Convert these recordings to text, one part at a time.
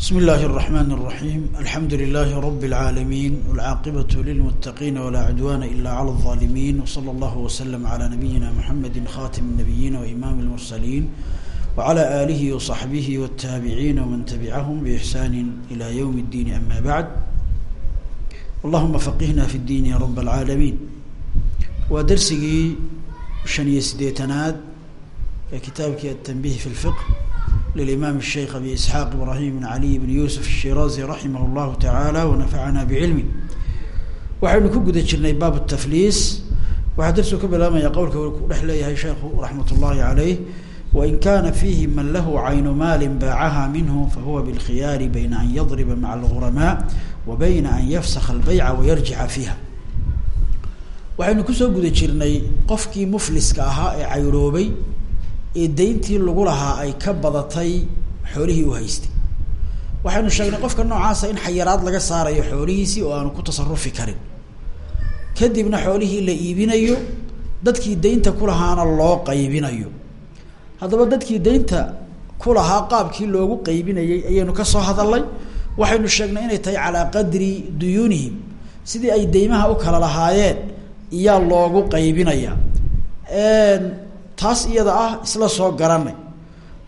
بسم الله الرحمن الرحيم الحمد لله رب العالمين والعاقبة للمتقين ولا عدوان إلا على الظالمين وصلى الله وسلم على نبينا محمد خاتم النبيين وإمام المرسلين وعلى آله وصحبه والتابعين ومن تبعهم بإحسان إلى يوم الدين أما بعد اللهم فقهنا في الدين يا رب العالمين ودرسي شنية سديتناد كتابك التنبيه في الفقه للإمام الشيخ أبي إسحاق إبراهيم بن علي بن يوسف الشيرازي رحمه الله تعالى ونفعنا بعلمه waxaynu ku guda jirnay baab التfliis waxaa darsu ka bilaabmaya qowlka ku dhex leeyahay sheekhu raxmat ullahi عaleyh wain kana fiihi man lahu caynu maali baacaha minhu fahuwa bاlkhiyaari bayna an yadriba maca اlغuramaa wa bayna an yafsakha اlbayca wayarjixa fiiha waxaynu kusoo guda jirnay qofkii mufliska ahaa ee cayroobay ee dayntii lagu lahaa ay ka badatay xoolihii u haystay. Waxaynu sheegnay qofka noocaasa in xayiraad laga saarayo xoolihiisii oo aanu ku tasarufi karin. Kadibna xoolihii la iibinayo dadkii daynta kulahaana loo qaybinayo. Haddaba dadkii daynta kulahaa qaabkii loogu qaybinayay ayaynu ka soo hadalnay waxaynu sheegnay inay tahay calaa qadri duyuunihim sidii ay deymaha u kala lahaayeen iyaa loogu qaybinaya taas iyada ah isla soo garanay.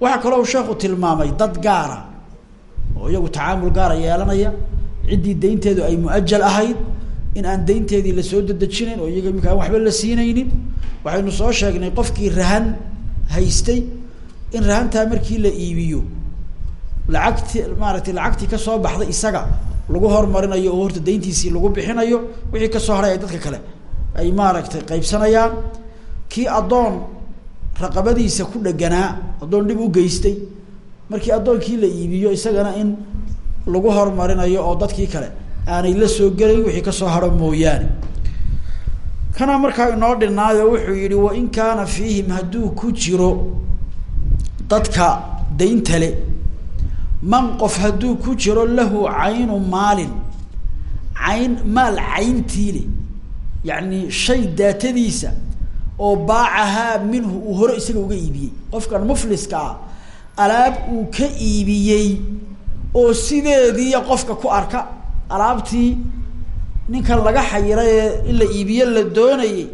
Waxaa kaloo sheekhu tilmaamay dad gaara oo iyagu tacaamul gaara yeelanaya ciddii daynteedu ay muajal ahayd in aan daynteedii la soo dedejinayn oo iyaga imika aan waxba la siinaynin. Waxaynu soo sheegnay qofkii rahan haystay in rahantaa markii la iibiyo lacagti maaragtay lacagtii ka soo baxday isaga lagu hormarinayo oo horta dayntiisii lagu bixinayo wixii ka soo haray ay dadka kale ay maaragtay qaybsanayaan. Kii addoon raqabadiisa ku dheganaa addoon dhib u geystay. Markii addoonkii la iibiyo isagana in lagu hormarinayo oo dadkii kale aanay la soo gelayn wixii ka soo haro mooyaane. Kana markaa inoo dhinaayo wuxuu yihi wain kaana fiihim hadduu ku jiro dadka daynta le man qof hadduu ku jiro lahu caynu maalin cayn maal cayntii le yacni shay daatadiisa oo baacahaa minhu uu hore isaga uga iibiyey. Qofkan mufliska ah alaab uu ka iibiyey oo sideediiya qofka ku arka. Alaabtii ninkan laga xayiray ee in la iibiye la doonayey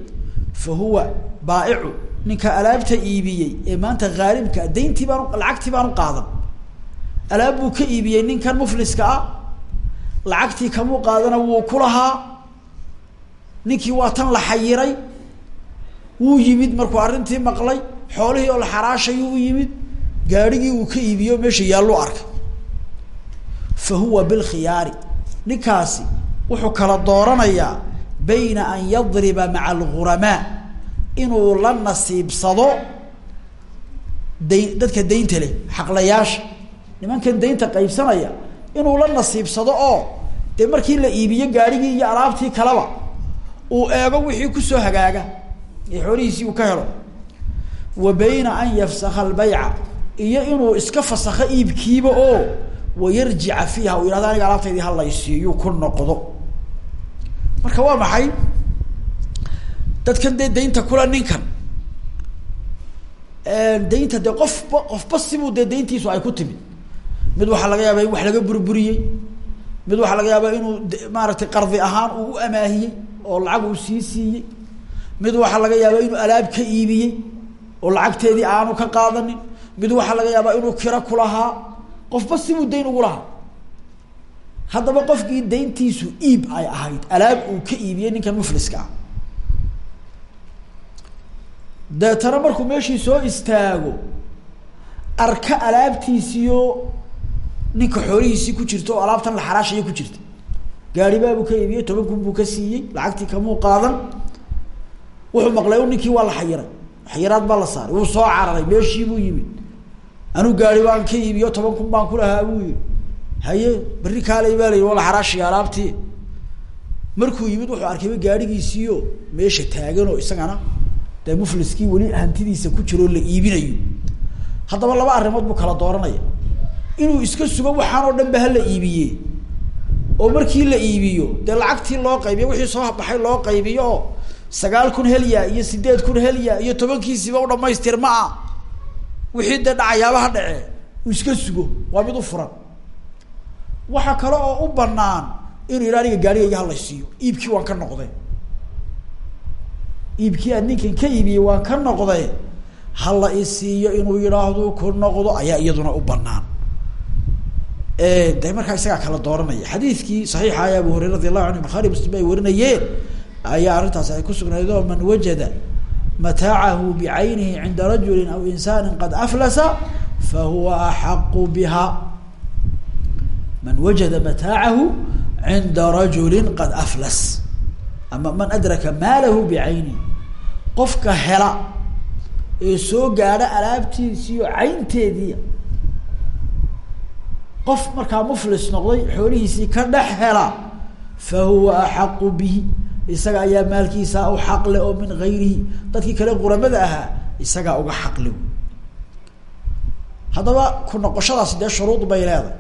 fa huwa baa'icu. Ninka alaabta iibiyey ee maanta haalibka dayntii baan lacagtii baan u qaadan. Alaab buu ka iibiyey ninkan mufliska ah lacagtii kamuu qaadana wuu ku lahaa. Ninkii waa tan la xayiray wuu yimid markuu arrintii maqlay xoolihii oo la xaraashayuu u yimid gaadhigii uu ka iibiyo meesha yaallu arkay. Fa huwa bilkhiyaari ninkaasi wuxuu kala dooranayaa bayna an yadriba maca alguramaa inuu la nasiibsado dayn dadka daynta leh xaqlayaasha. Nimankan daynta qaybsanaya inuu la nasiibsado oo dee markii la iibiyo gaadhigii iyo alaabtii kaleba uu eego wixii ku soo hagaaga ee xoolihiisii uu ka helo. Wa bayna an yafsaka albayca iyo inuu iska fasakho iibkiiba oo wayarjica fiiha uu yihahdo aniga alaabtaydii halaysiiyu ku noqdo. Marka waa maxay? Dadkan dee daynta kula ninkan. Daynta dee qofba qofba sibuu dee dayntiisu ay ku timid. Mid waxaa laga yaabaa in wax laga burburiyey. Mid waxaa laga yaabaa inuu maaragtay qardi ahaan uu u amaahiyey oo lacag uu sii siiyey mid waxaa laga yaabaa inuu alaab ka iibiyey oo lacagteedii aanu ka qaadanin. Mid waxaa laga yaabaa inuu kiro kulahaa qofba sibuu ugu lahaa. Haddaba qofkii dayntiisu iib ay ahayd. Alaab uu ka iibiyey ninkan mufliska ah. Deetana markuu meeshii soo istaago arka alaabtiisiyo ninka xoolihiisii ku jirta oo alaabtan la xaraashaya ku jirta. Gaaribaabuu ka iibiyey toban kun buu ka siiyey lacagtii kamuu qaadan wuxuu maqlay ninkii waa la xayiray. Xayiraad baa la saaray. Wuu soo cararay meeshii buu yimid. Anuu gaari baan ka iibiyo toban kun baan kulahaa buu yihi haye berri kaalay baa layihi waa la xaraashiya alaabtii markuu yimid wuxuu arkayba gaadhigiisiio meesha taagan oo isagana dee mufliskii weli hantidiisa ku jiroo la iibinayo. Haddaba laba arrimood buu kala dooranaya. Inuu iska sugo waxaan oo dhan ba hala iibiye. Oo markii la iibiyo dee lacagtii loo qaybiyo wixii soo baxay loo qaybiyo oo sagaal kun helya iyo sideed kun helya iyo tobankiisiiba u dhamaystirma ah wixii dee dhacayaabaha dhace uu iska sugo waa mid u furan. Waxa kale oo u banaan inuu yidha aniga gaarigayga halaysiiyo iibkii waan ka noqday. Iibkii aad ninkan ka iibiyey waan ka noqday. Hala isiiyo inuu yidhaahdo ku noqdo ayaa iyaduna u banaan de markaa isagaa kala dooranaya. Xadiidkii saxiixa ay abu hureyre radi allahu anhu bukhari muslim ay warinayeen ayaa arrintaasi ay ku sugnayd oo man wajada mataacahu bicaynihi cinda rajuli aw insani qad aflasa fahuwa axaqu biha. Man wajada mataacahu cinda rajuli qad aflas. Ama man adraka maalahu bicaynihi qofka hela ee soo gaadha alaabtiisiiyo caynteedii qof markaa muflis noqday xoolihiisii ka dhex hela fa huwa axaqu bihi isaga ayaa maalkiisa u xaqle oo min gayrihi dadkii kale quramada ahaa isagaa uga xaqle. Haddaba ku noqoshadaasi dee shuruud bay leedahay.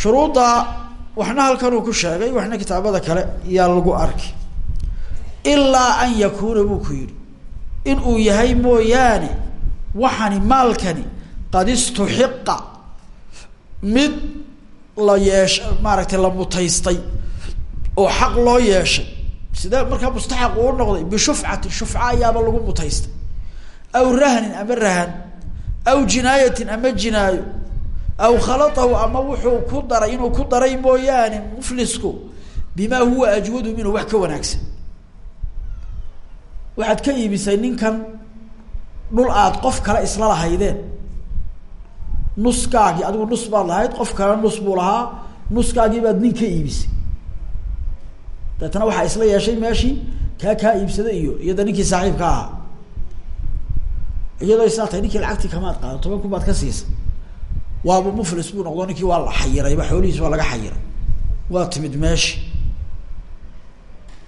Shuruudda waxna halkan uu ku sheegay waxna kitaabada kale yaa lagu arki ilaa an yakuuna buu ku yihi in uu yahay mooyaane waxani maalkani qad istuxiqa mid la yeesha maaragtay la mutaystay oo xaq loo yeeshay. Sidee markaa mustaxaq uu noqday? Bishufcatin shufca ayaaba lagu mutaystay. Aw rahnin ama rahan aw jinaayatin ama jinaayo aw khalatahu ama wuxuu ku daray inuu ku daray mooyaane muflisku bimaa huwa ajwadu minhu wax ka wanaagsan. Waxaad ka iibisay ninkan dhul aad qof kale isla lahaydeen. Nuskaagii adigu nus baad lahayd qof kale nus buu lahaa. Nuskaagii baad nin ka iibisay deetana waxaa isla yeeshay meeshii kaa kaa iibsada iyo iyada ninkii saaxiibka ahaa. Iyadoo isla tahay ninkii lacagtii kamaad qaado toban kun baad ka siisa. Waaba muflis buu noqdo ninkii waa la xayirayba xoolihiis waa laga xayiray. Waa timid meeshi.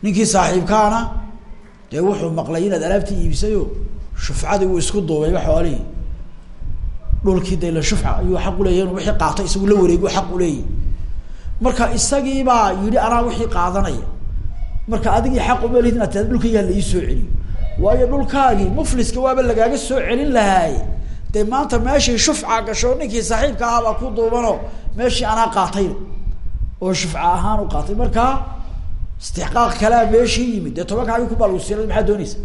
Ninkii saaxiibkaana dee wuxuu maqlay inaad alaabtii iibsayo shufcadii wuu isku duubayba xoolihii. Dhulkii de la shufca ayuu xaq uleeyahy inu wixii qaato isagu la wareegi xaq uleeyahy marka isagiibaa yidhi anaa wixii qaadanaya marka adigii xaq uma lihid inaad tia la ii soo waayo dhulkaagii mufliska waaba lagaaga soo celin lahaaye dee maanta meeshii shufca gasho ninkii saaxiibka ahaabaa ku duubano meeshii anaa qaatayna oo shufca ahaan u qaatay. Markaa istixqaaq kalea meeshii yimid. Dee tobankaagii kun baa lagu siila maxaa dooneysa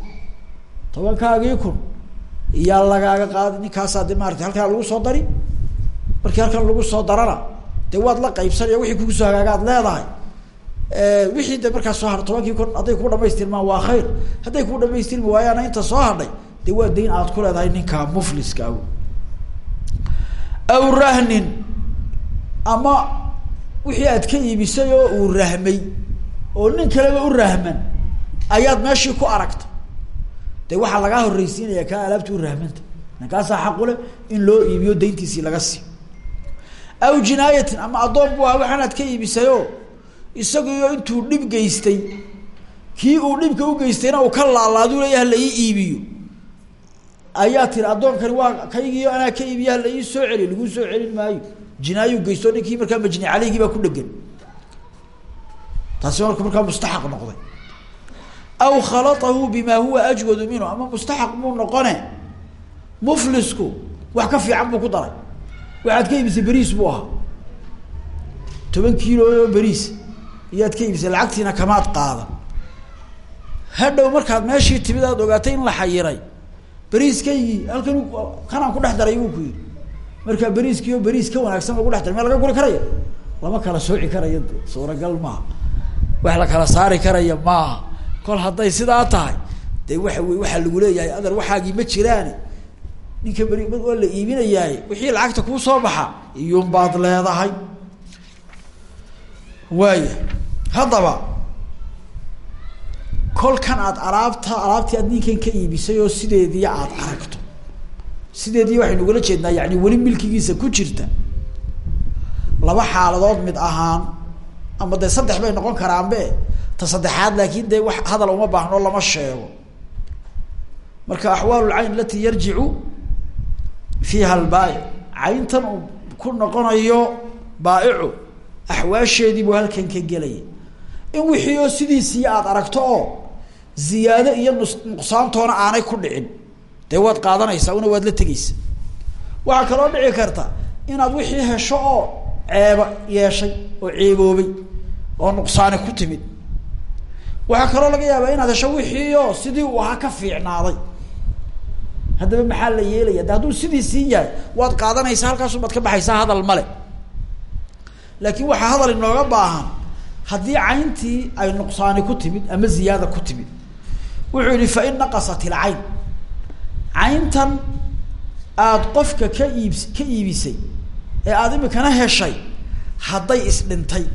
tobankaagii kun. Iyaa lagaaga qaadi ninkaasaa de maarata halkaa lagu soo dari? Markii halkan lagu soo darana dee waad la qaybsanaya wixii kugu soo hagaaga ad leedahay wixii de markaa soo hadha tobankii kun hadday kuu dhamaystirmaan waa khayr. Hadday kuu dhamaystirmi waayaana inta soo hadhay dee waa dayn aad ku leedahay ninka mufliska aw aw rahnin ama wixii aad ka iibisay oo uu rahmay oo nin kaleba u rahman ayaad meeshii ku aragta de waxaa lagaa horreysiinaya kaa alaabta u rahmanta. Ninkaasaa xaqule in loo iibiyo dayntiisii laga siiyo aw jinaayatin ama addoon bu aha waxaanaad ka iibisayoo isagiyo intuu dhib geystay kii uu dhibka u geystayna uu ka laalaadu leeya hala ii iibiyo. Ayaa tiri addoonkani waa kaygiio anaa ka iibiya hala ii soo celiyo laguu soo celin maayo. Jinaayu geysto ninkii markaa majni caleyhgii baa ku dhegan taasi marku markaa mustaxaq noqday. Aw khalatahu bima huwa ajwadu minhu ama mustaxaq buu noqone muflisku wax ka fiican buu ku daray. Waxaad ka iibisay beriis buu ahaa. Toban kiilo oo beriis iyaad ka iibisay lacagtiina kamaad qaadan. Hadhow markaad meeshii timid aad ogaatay in la xayiray beriiskaygii halkan kanaan ku dhex daray buu ku yidhi markaa beriiskiio beriis ka wanaagsan lagu dhex daray ma laga guri karaya? Lama kala sooci karayo suuragal maaha wax la kala saari karaya maaha kol hadday sidaa tahay dee waxa wey waxaa lagu leeyahay adar waxaagii ma jiraane ninka beri waa la iibinayaay wixii lacagta kuu soo baxa iyuun baad leedahay waaya haddaba kolkan aad alaabta alaabtii aad ninkan ka iibisay oo sideedii aad aragto. Sideedii waxaynu ugala jeednaa yani weli milkigiisa ku jirta. Laba xaaladood mid ahaan ama dee saddex bay noqon karaanbe ta saddexaad laakin dee wax hadal uma baahno lama sheego. Marka axwaal lcayn alati yarjicu fiiha albaa'ic cayntan uu ku noqonayo baa'icu axwaasheedii buu halkan ka gelaya in wixii oo sidiisii aada aragto oo ziyaado iyo nuqsaantoona aanay ku dhicin dee waad qaadanaysaa una waad la tegeysa waxaa kaloo dhici karta inaad wixii hesho oo ceeba yeeshay oo ceeboobay oo nuqsaani ku timid. Waxaa kaloo laga yaabaa inaad hesho wixii oo sidii uu ahaa ka fiicnaaday. Haddaba maxaa la yeelaya de hadduu sidiisii yahay waad qaadanaysaa halkaasu baad ka baxaysaa hadal male laakiin waxaa hadal inooga baahan haddii cayntii ay nuqsaani ku timid ama ziyaada ku timid wuxuu yihi fain naqasat ilcayn cayntan aada qofka ka iibs ka iibisay ee aada imikana heshay hadday isdhintay.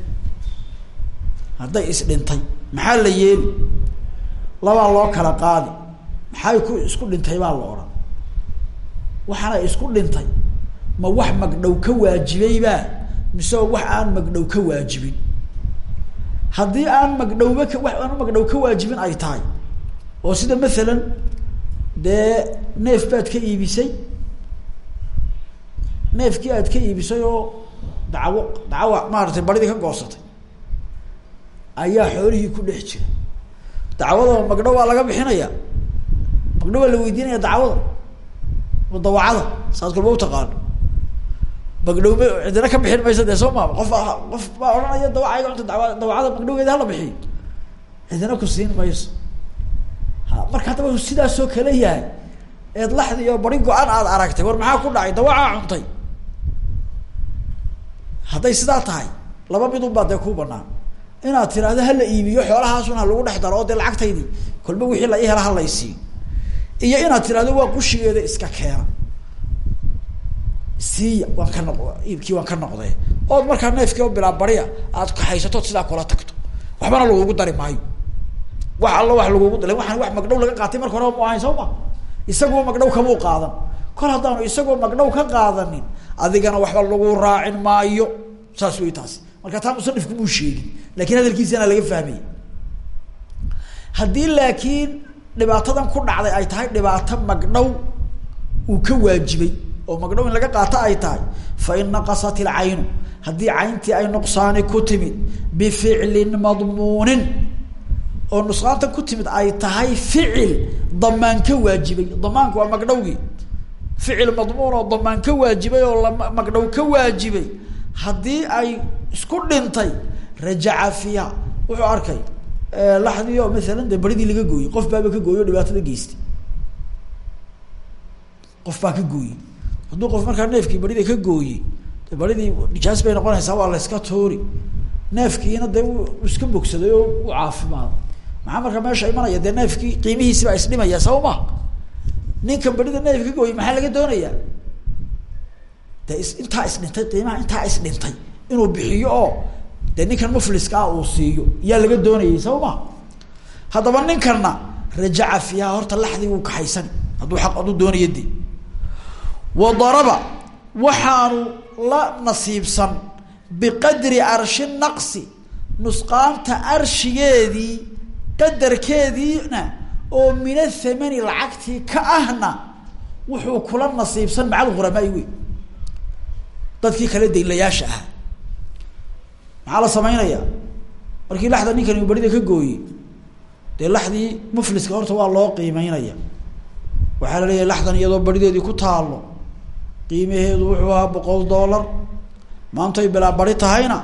Hadday isdhintay. Maxaa la yeeli? Labaa loo kala qaadi. Maxay ku isku dhintay baa la odhan. Waxaana isku dhintay. Ma wax magdhow ka waajibaybaa mise wax aan magdhow ka waajibin. Haddii aan magdhowba ka wax aan magdhow ka waajibin ay tahay. Oo sida masalan dee neef baad ka iibisay neefkii aad ka iibisay oo dacwo dacwa maaratay baridii ka goosatay ayaa xoolihii ku dhex jira. Dacwada magdhow waa laga bixinaya. Magdhow waa la weydiinaya dacwada dawacada saad kulba utaqaano magdhowba cidina ka bixin maysa dee soo maa qof qof baa odhanaya dawacayga unta dawa dawacada magdhowgeeda hala bixiyo cidina ku siin mayso. Ha marka haddaba sidaasoo kale yahay eed laxdi iyo bari go-an aad aragtay war maxaa ku dhacay? Dawacaa cuntay. Hadday sidaa tahay laba midun baa dee ku banaan inaad tiraahdo hala iibiyo xoolahaasun ha lagu dhex daro oo dee lacagtaydii kolba wixii la i hela halaysiiyo iyo inaad tirahdo waa qushigeeda iska keena siiya waan ka noq iibkii waan ka noqdee ood markaa neefkii oo bilaa bariya aad kahaysatood sidaa kula tagto. Waxbana lagugu dari maayo. Wax allo wax lagugu dala waxaan wax magdhow laga qaatay marka horeba mu ahayn soo ma isagoo magdhow kamuu qaadan. Kol haddaanu isagoo magdhow ka qaadanin adigana waxba lagu raacin maayo. Saas wey taasi. Marka taa musanifku muu sheegin laakiin hadalkiisana laga fahmaya haddii laakiin dhibaatadan ku dhacday ay tahay dhibaato magdhow uu ka waajibay oo magdhow in laga qaato ay tahay fa in naqasat ilcaynu haddii cayntii ay nuqsaani ku timid bificlin madmuunin. Oo nusqaanta ku timid ay tahay ficil damaan ka waajibay. Damaanku waa magdhowgii ficil madmuun oo damaan ka waajibay oo magdhow ka waajibay. Haddii ay isku dhintay rajaca fiiha. Wuxuu arkay laxdii oo masalan dee baridii laga gooyey. Qof baaba ka gooyey o dhibaatada geystay. Qof baa ka gooyey hadduu qof markaa neefkii barida ka gooyey de baridii nijaas bay noqonaysaa waa la iska tuuri. Neefkiina dee iska bogsaday oo u caafimaaday maxaa markaa meesha imanaya? Dee neefkii qiimihiisi baa isdhimaya saba ma ninkan barida neef ka gooyey maxaa laga doonayaa? De is intaa isdhintay qiimaha intaa isdhintay inuu bixiyo oo dee ninkan mufliska ah uu siiyo yaa laga doonayay saba ma haddaba ninkanna rajaca fiiha horta laxdii wuu kaxaysan hadduu aq hadduu doonayo de wa daraba waxaanu la nasiibsan biqadri arshi naqsi nusqaanta arshigeedii qadarkeediina oo min athamani lacagtii ka ahna wuxuu kula nasiibsan macal ghuramaai wey dadkii kale daylayaasha ah maxaa la samaynayaa? Markii laxda ninkani barida ka gooyey dee laxdii mufliska horta waa loo qiimeynaya. Waxaa la leeyahay laxdan iyadoo barideedii ku taalo qiimaheedu wuxuu ahaa boqol dollar. Maantay bilaa bari tahayna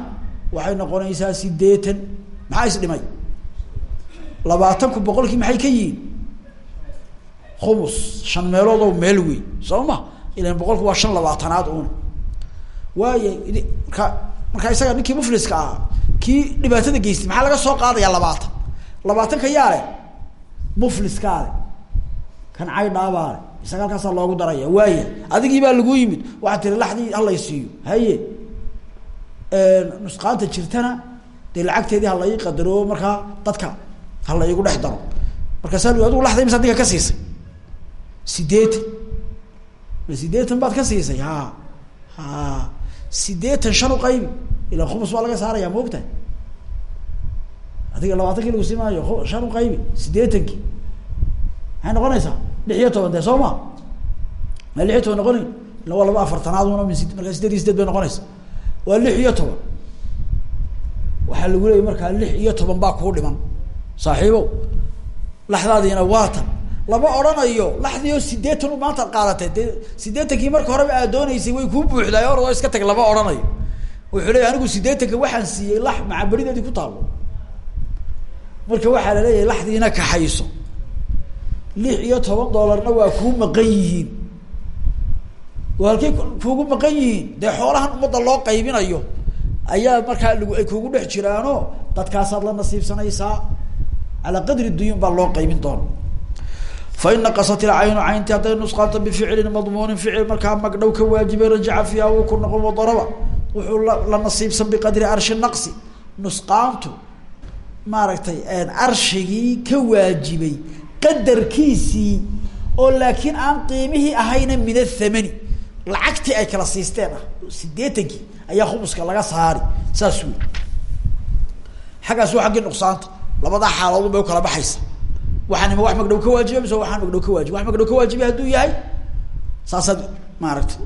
waxay noqonaysaa sideetan maxaa isdhimay labaatanku boqolkii maxay ka yihiin? Khumus shan meelood oo meel wey soo ma? Ilan boqolku waa shan labaatanaad una waaya marka markaa isaga ninkii mufliska ahaa kii dhibaatada geystay maxaa laga soo qaadaya labaatan? Labaatanka yaa leh mufliskaa kan caydhaabaa leh isaga loogu daraya. Waaya adigii baa lagu yimid waxaa tiri laxdii halay siiyo. Haye nusqaanta jirtana dee lacagteedii hala ii qadaro markaa dadka hala iigu dhex daro. Markaasaa lu adigu laxda imisa ninka ka siisay? Sideetan sideetan baad ka siisay? Ha ha sideetan shan u qaybi ilan khumus waa laga saaraya ma ogtahay? Adiga labaatankii lagu sii maayo shan u qaybi sideetankii. Maxay noqonaysaa lix iyo toban dee soo ma? Ma lix iyo toban noqonayn ila laba afartanaad una min markaa sideed iyo sideed bay noqonaysa. Waa lix iyo toban. Waxaa lagu markaa lix iyo toban baa kuu dhiman. Saaxiibow. Laxdaadiina waa lama odhanayo laxdii oo sideetan maanta ad qaadatay. Dee sideetankii marka horeba aad dooneysay way kuu buuxdaay or iska tag lama odhanayo. Wuxuu leeyahy anigu sideetanka waxaan siiyey lax macaberideedii ku taalo. Marka waxaa la leeyahay laxdiina kaxayso lix iyo toban doolarna waa kuu maqan yihiin. Oo halkay kuugu maqan yihiin. Dee xoolahan ummadda loo qaybinayo ayaa markaa lag ay kuugu dhex jiraano dadkaasaad la nasiibsanaysaa. Calaa qadri duyuun baa loo qaybin doona fa in naqasat ilcaynu caynti hadday nusqaanta bificlin madmuunin ficil markaa magdhow ka waajibay rajaca fiiha wuu ku noqon wadaraba wuxuu la la nasiibsan biqadri arshi naqsi. Nusqaantu maaragtay arshigii ka waajibay qadarkiisii oo laakiin aan qiimihii ahayna min athamani lacagtii ay kala siisteen ah. Sideetankii ayaa khumuska laga saari saas wey xaggaas waa xaggii nuqsaanta. Labadaa xaaloodun bay u kala baxaysa. Waxaan ima wax magdhow ka waajiba mise waxaan magdhow ka waajiba. Wax magdhow ka waajibay hadduu yahay? Saasaad maaragtay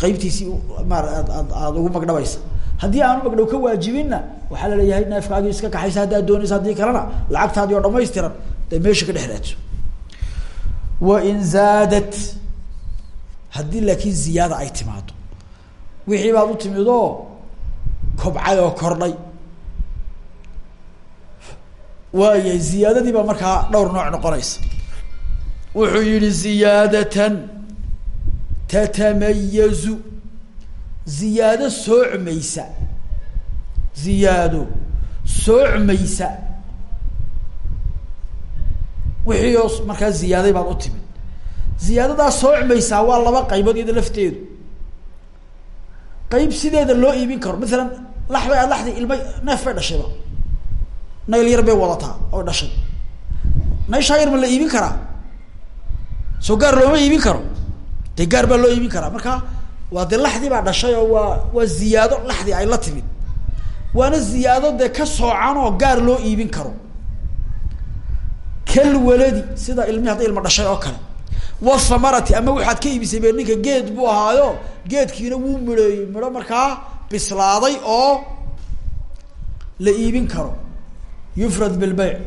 qaybtiisii aada ugu magdhabaysa. Haddii aanu magdhow ka waajibinna waxaa la leeyahay neefkaagii iska kaxaysa haddaad doonaysa haddii kalena lacagtaadii oo dhamaystiran dee meesha ka dhex raadso. Wain zaadat haddii laakiin ziyaada ay timaado. Wixii baad u timid oo kobcay oo kordhay. Waaya ziyaadadii baa markaa dhowr nooc noqonaysa. Wuxuu yihi ziyaadatan tatamayazu. Ziyaado soocmaysa. Ziyaado soocmaysa wixii oo markaa ziyaaday baad u timid. Ziyaadadaa soocmaysaa waa laba qaybood iyada lafteedu. Qayb sideeda loo iibin karo masalan lax bay laxdi ilma neef bay dhashayba nayl yar bay wadataa oo dhashay. Nayshaa yar ma la iibin karaa? Soo gaar looma iibin karo? Dee gaar baa loo iibin karaa? Marka waa dee laxdii baa dhashay oo waa waa ziyaado laxdii ay la timid. Waana ziyaado dee ka soocan oo gaar loo iibin karo kal waladi sida ilmihi hadday ilma dhashay oo kale. Wasamarati ama waxaad ka iibisay be ninka geed buu ahaayo geedkiina wuu midheeyey midho markaa bislaaday oo la iibin karo. Yufrad bilbayc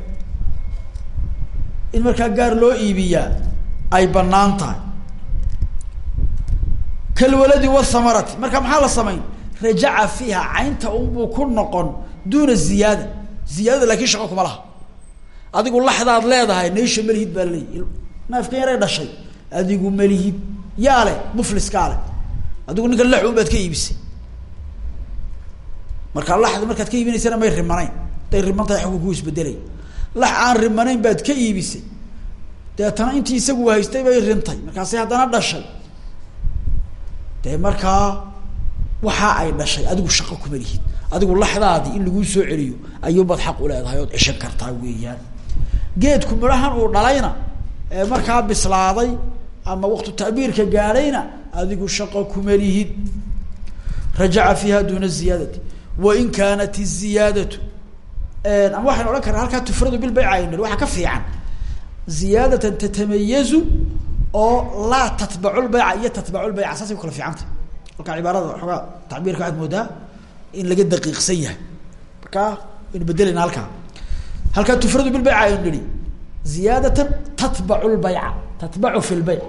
in markaa gaar loo iibiyaa ay bannaan tahay. Kalwaladi wasamarati marka maxaa la samayn? Rajaca fiiha caynta unbuu ku noqon duuna ziyaada. Ziyaadada laakin shaqo kuma laha adigu laxdaad leedahay naysha malihid baa laleeyahy neefkan yaray dhashay. Adigu malihid yaa leh mufliskaa leh adigu ninkan lax un baad ka iibisay. Markaa laxda markaad ka iibinaysana may rimanayn. Haday riman tahay xaggu ku isbedelay lax aan rimanayn baad ka iibisay. Deetana intii isagu haystay bay rintay. Markaasi haddana dhashay. Dee markaa waxa ay dhashay adigu shaqo kuma lihid adigu laxdaadii in laguu soo celiyo ayuunbaad xaq u leedahay ood cishan kartaa weeyaan geedku midhahan uu dhalayna ee markaa bislaaday ama waktu ta'biirka gaadhayna adigu shaqo kuma lihid rajaca fiiha duuna ziyaadati. Wain kaanat iziyaadatu ama waxaynu odhan karna halkaa tufradu bilbayc aynu waxaa ka fiican. Ziyaadatan tatamayazu oo laa tatbacu lbayca iyo tatbacu lbayca saasay ku kala fiicanta. Halkaa cibaarada xoogaa tacbiirka waxaad moodaa in laga daqiiqsan yahay. Markaa waynu bedelayna halkaa halkaa tufradu bilbayca aynu nihi ziyaadatan tatbacu lbayca tatbacu fi lbayc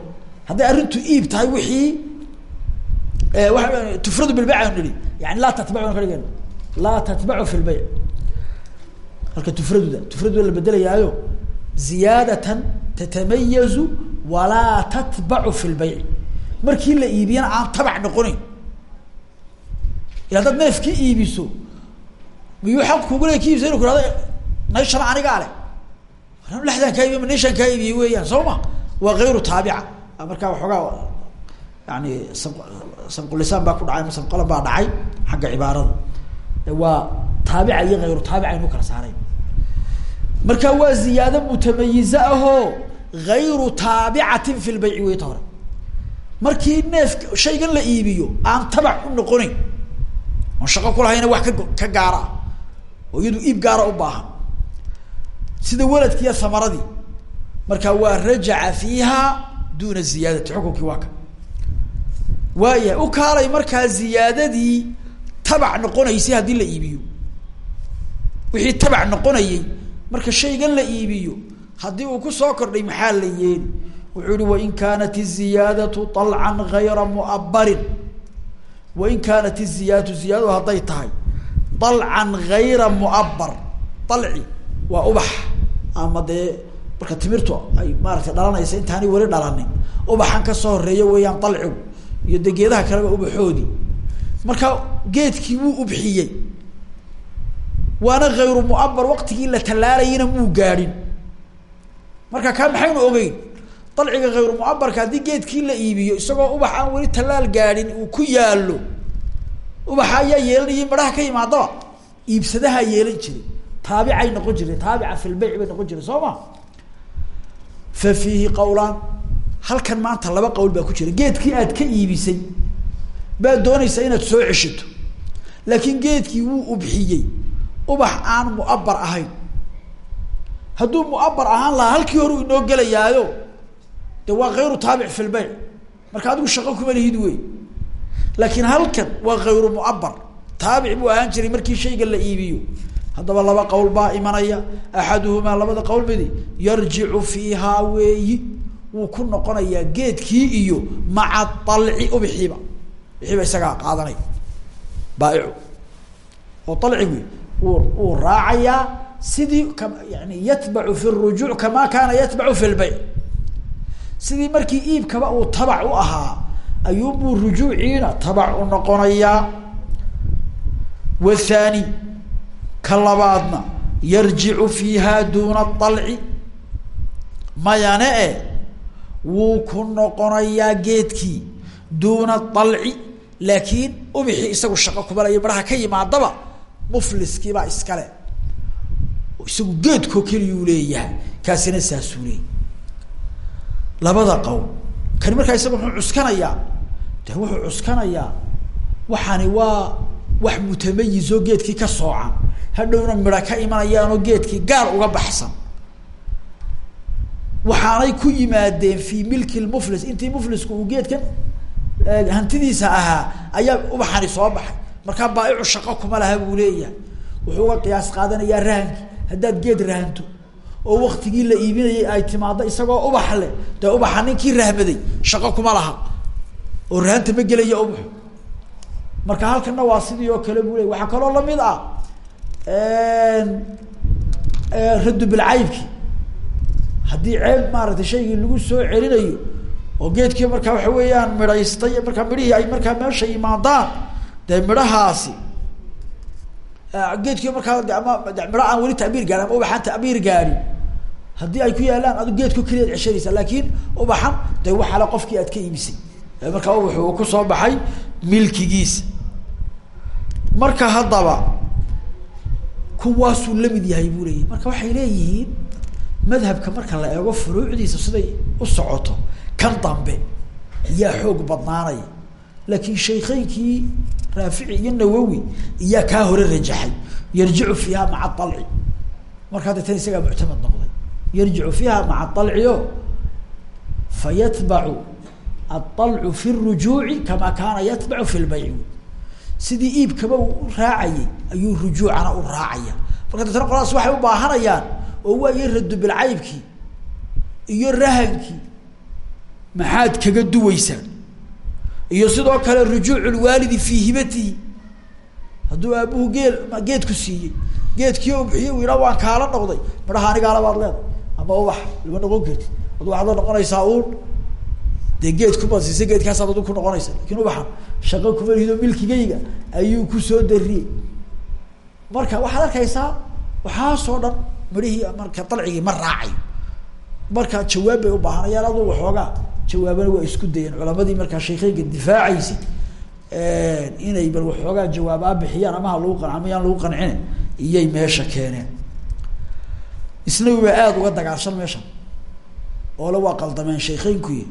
hadday arrintu iib tahay wixii tufradu bilbayc aynu nihi yani laa tatbacu ka dhigeen laa tatbacu fi lbayc halka tufraduda tufraduda la bedelayaayo ziyaadatan tatamayazu walaa tatbacu fi lbayci markii la iibiyana aan tabac noqoneyn ila haddaad neefkii iibiso miyuu xaq kugu le ki iibsa nayshan anigaa leh. Laxdaan kaa iibiy ma nayshaan kaa iibiyey weeyaan soo ma? Waa gayru taabica. Markaa waxoogaa yani sab sabqulisaan baa ku dhacay ama sabqalan baa dhacay xagga cibaarada waa taabica iyo hayru taabica aynu kala saaray. Marka waa ziyaado mutamayize ahoo gayru taabicatin fi lbayci weyta hore. Markii neef shaygan la iibiyo aan tabac u noqoneyn oon shaqo kulahayna wax ka ka gaara ah oo iyadu iib gaara u baahan sida weladkiiyo samaradii. Marka waa rajaca fiiha duna ziyaadati xukunkii waa ka. Waaya u kaalay markaa ziyaadadii tabac noqonaysay haddii la iibiyo. Wixii tabac noqonayay marka shaygan la iibiyo haddii uu ku soo kordhay maxaa la yeeli wuxuu yihi wain kaanat iziyaadatu طalcan gayra muabarin wain kaanat iziyaadatu ziyaadadu hadday tahay dalcan gayra muabar dalci waa ubax. Ama dee marka timirtu ay maaratay dhalanaysa intaanay weli dhalanin. Ubaxan ka soo horreeya weeyaan dalcigu iyo de geedaha kaleba ubaxoodii marka geedkii wuu ubxiyey. Waana hayru muabar waqtigii la tallaalayana muu gaadhin. Marka kaa maxaynu ogeyn? Dalciga hayru muabarka haddii geedkii la iibiyo isagoo ubax aan weli tallaal gaadhin uu ku yaalo ubaxa ayaa yeelanayay midhaha ka yimaadaba iibsadahaa yeelan jiray taabicay noqon jiray taabica fi lbeyc bay noqon jiray soo ma? Fa fiihi qawlaan halkan maanta laba qawl baa ku jira. Geedkii aad ka iibisay baad doonaysaa inaad soo ceshato laakiin geedkii wuu ubxiyey ubax aan muabar ahayn. Hadduu muabar ahaan lahaa halkii hore u inoo gelayaayo de waa hayru taabic fi lbeyc marka adigu shaqo kuma lihid wey laakiin halkan waa hayru muabar taabic buu ahaan jiray markii shayga la iibiyo haddaba laba qowl baa imanaya axaduhumaa labada qowl midi yarjicu fiihaa weeyi wuu ku noqonayaa geedkii iyo maca alci ubixiiba. Bixiiba isagaa qaadanay. Baaicu. Oo alcigi wuu wuu raacayaa sidii ka yani yatbacu fi rujuuc kama kaana yatbacu fi lbayc. Sidii markii iibkaba uu tabac u ahaa ayuunbuu rujuuciina tabac u noqonayaa ka labaadna yarjicu fiiha duuna alci mayane e wuu ku noqonayaa geedkii duuna alci laakiin ubixii isagu shaqo kumalayo midhaha ka yimaadaba mufliskiibaa iskale isagu geedkoo keliyuu leeyahay kaasina saasuu leeyay labada qowl kani markaa isaga muxuu cuskanayaa de wuxuu cuskanayaa waxani waa wax mutamayizoo geedkii ka soocan hadhowna midha ka imanayaanoo geedkii gaar uga baxsan. Waxaanay ku yimaadeen fi milki lmuflis intii muflisku uu geedkan hantidiisa ahaa ayaa ubaxani soo baxay. Markaa baaicu shaqo kuma laha buu leeyahay. Wuxuu uga qiyaas qaadanayaa rahanki haddaad geed rahanto oo waktigii la iibinayay ay timaado isagoo ubax leh dee ubaxa ninkii rahmaday shaqo kuma laha. Oo rahanta ma gelaya ubaxu. Marka halkana waa sidii oo kale buu leey waxaa kaloo la mid ah radu bilcaybki. Haddii ceeb maaragtay shaygii lagu soo celinayo oo geedkii markaa waxa weeyaan midhaystay markaa midhihii ay markaa meesha imaadaan dee midhahaasi geedkii markaa ama midho aan weli tabiir gaarin ama ubaxaan tabiir gaadhin haddii ay ku yaalaan adu geedko keliyaad ceshanaysaa laakiin ubaxan de waxale qofkii aad ka iibisay. Markaa ubaxu uu ku soo baxay milkigiisa. Marka haddaba kuwaasuu la mid yahay buu leeyahy marka waxay leeyihiin madhabka marka la eego furuucdiisa siday u socoto kan dambe ayaa xoog badnaanaya laakiin shaykheynkii raafici iyo nawowi iyaa kaa hore rajaxay. Yarjicu fiiha maca alci markaa deetan isagaa muctamad noqday. Yarjicu fiiha maca alcio fayatbacu aalcu fi rujuuci kama kaana yatbacu fi lbayci sidii iibkaba u raacayay ayuu rujuucana u raacaya. Marka deetana qoladaas waxay u baahanayaan oo waayo radu bilcaybkii iyo rahankii maxaad kaga duweysaa iyo sidoo kale rujuuc lwaalidi fii hibatihi hadduu aabuhu geel geed ku siiyey geedkii oo bixiye u yidhaa waan kaala noqday midhaha anigaala baad leedahay ama ubax lama noqon kartid. Adu waxaad la noqonaysaa uun dee geed kubaad siisay geedkaasaad adu ku noqonaysa. Lakin ubaxa shaqo kuma lihido milkigayga ayuu ku soo dariyey. Marka waxaad arkaysaa waxaasoo dhan midhihii marka dalcigii ma raacayo marka jawaab bay u baahanayaan adu waxoogaa jawaabana waa isku dayeen. Culamadii markaa sheekeynka difaacaysa inay bal waxoogaa jawaabaa bixiyaan ama ha lagu qan ama yaan lagu qancine iyay meesha keeneen. Isna waa aada uga dagaashan meeshan. Oole waa qaldameen sheekeynkuy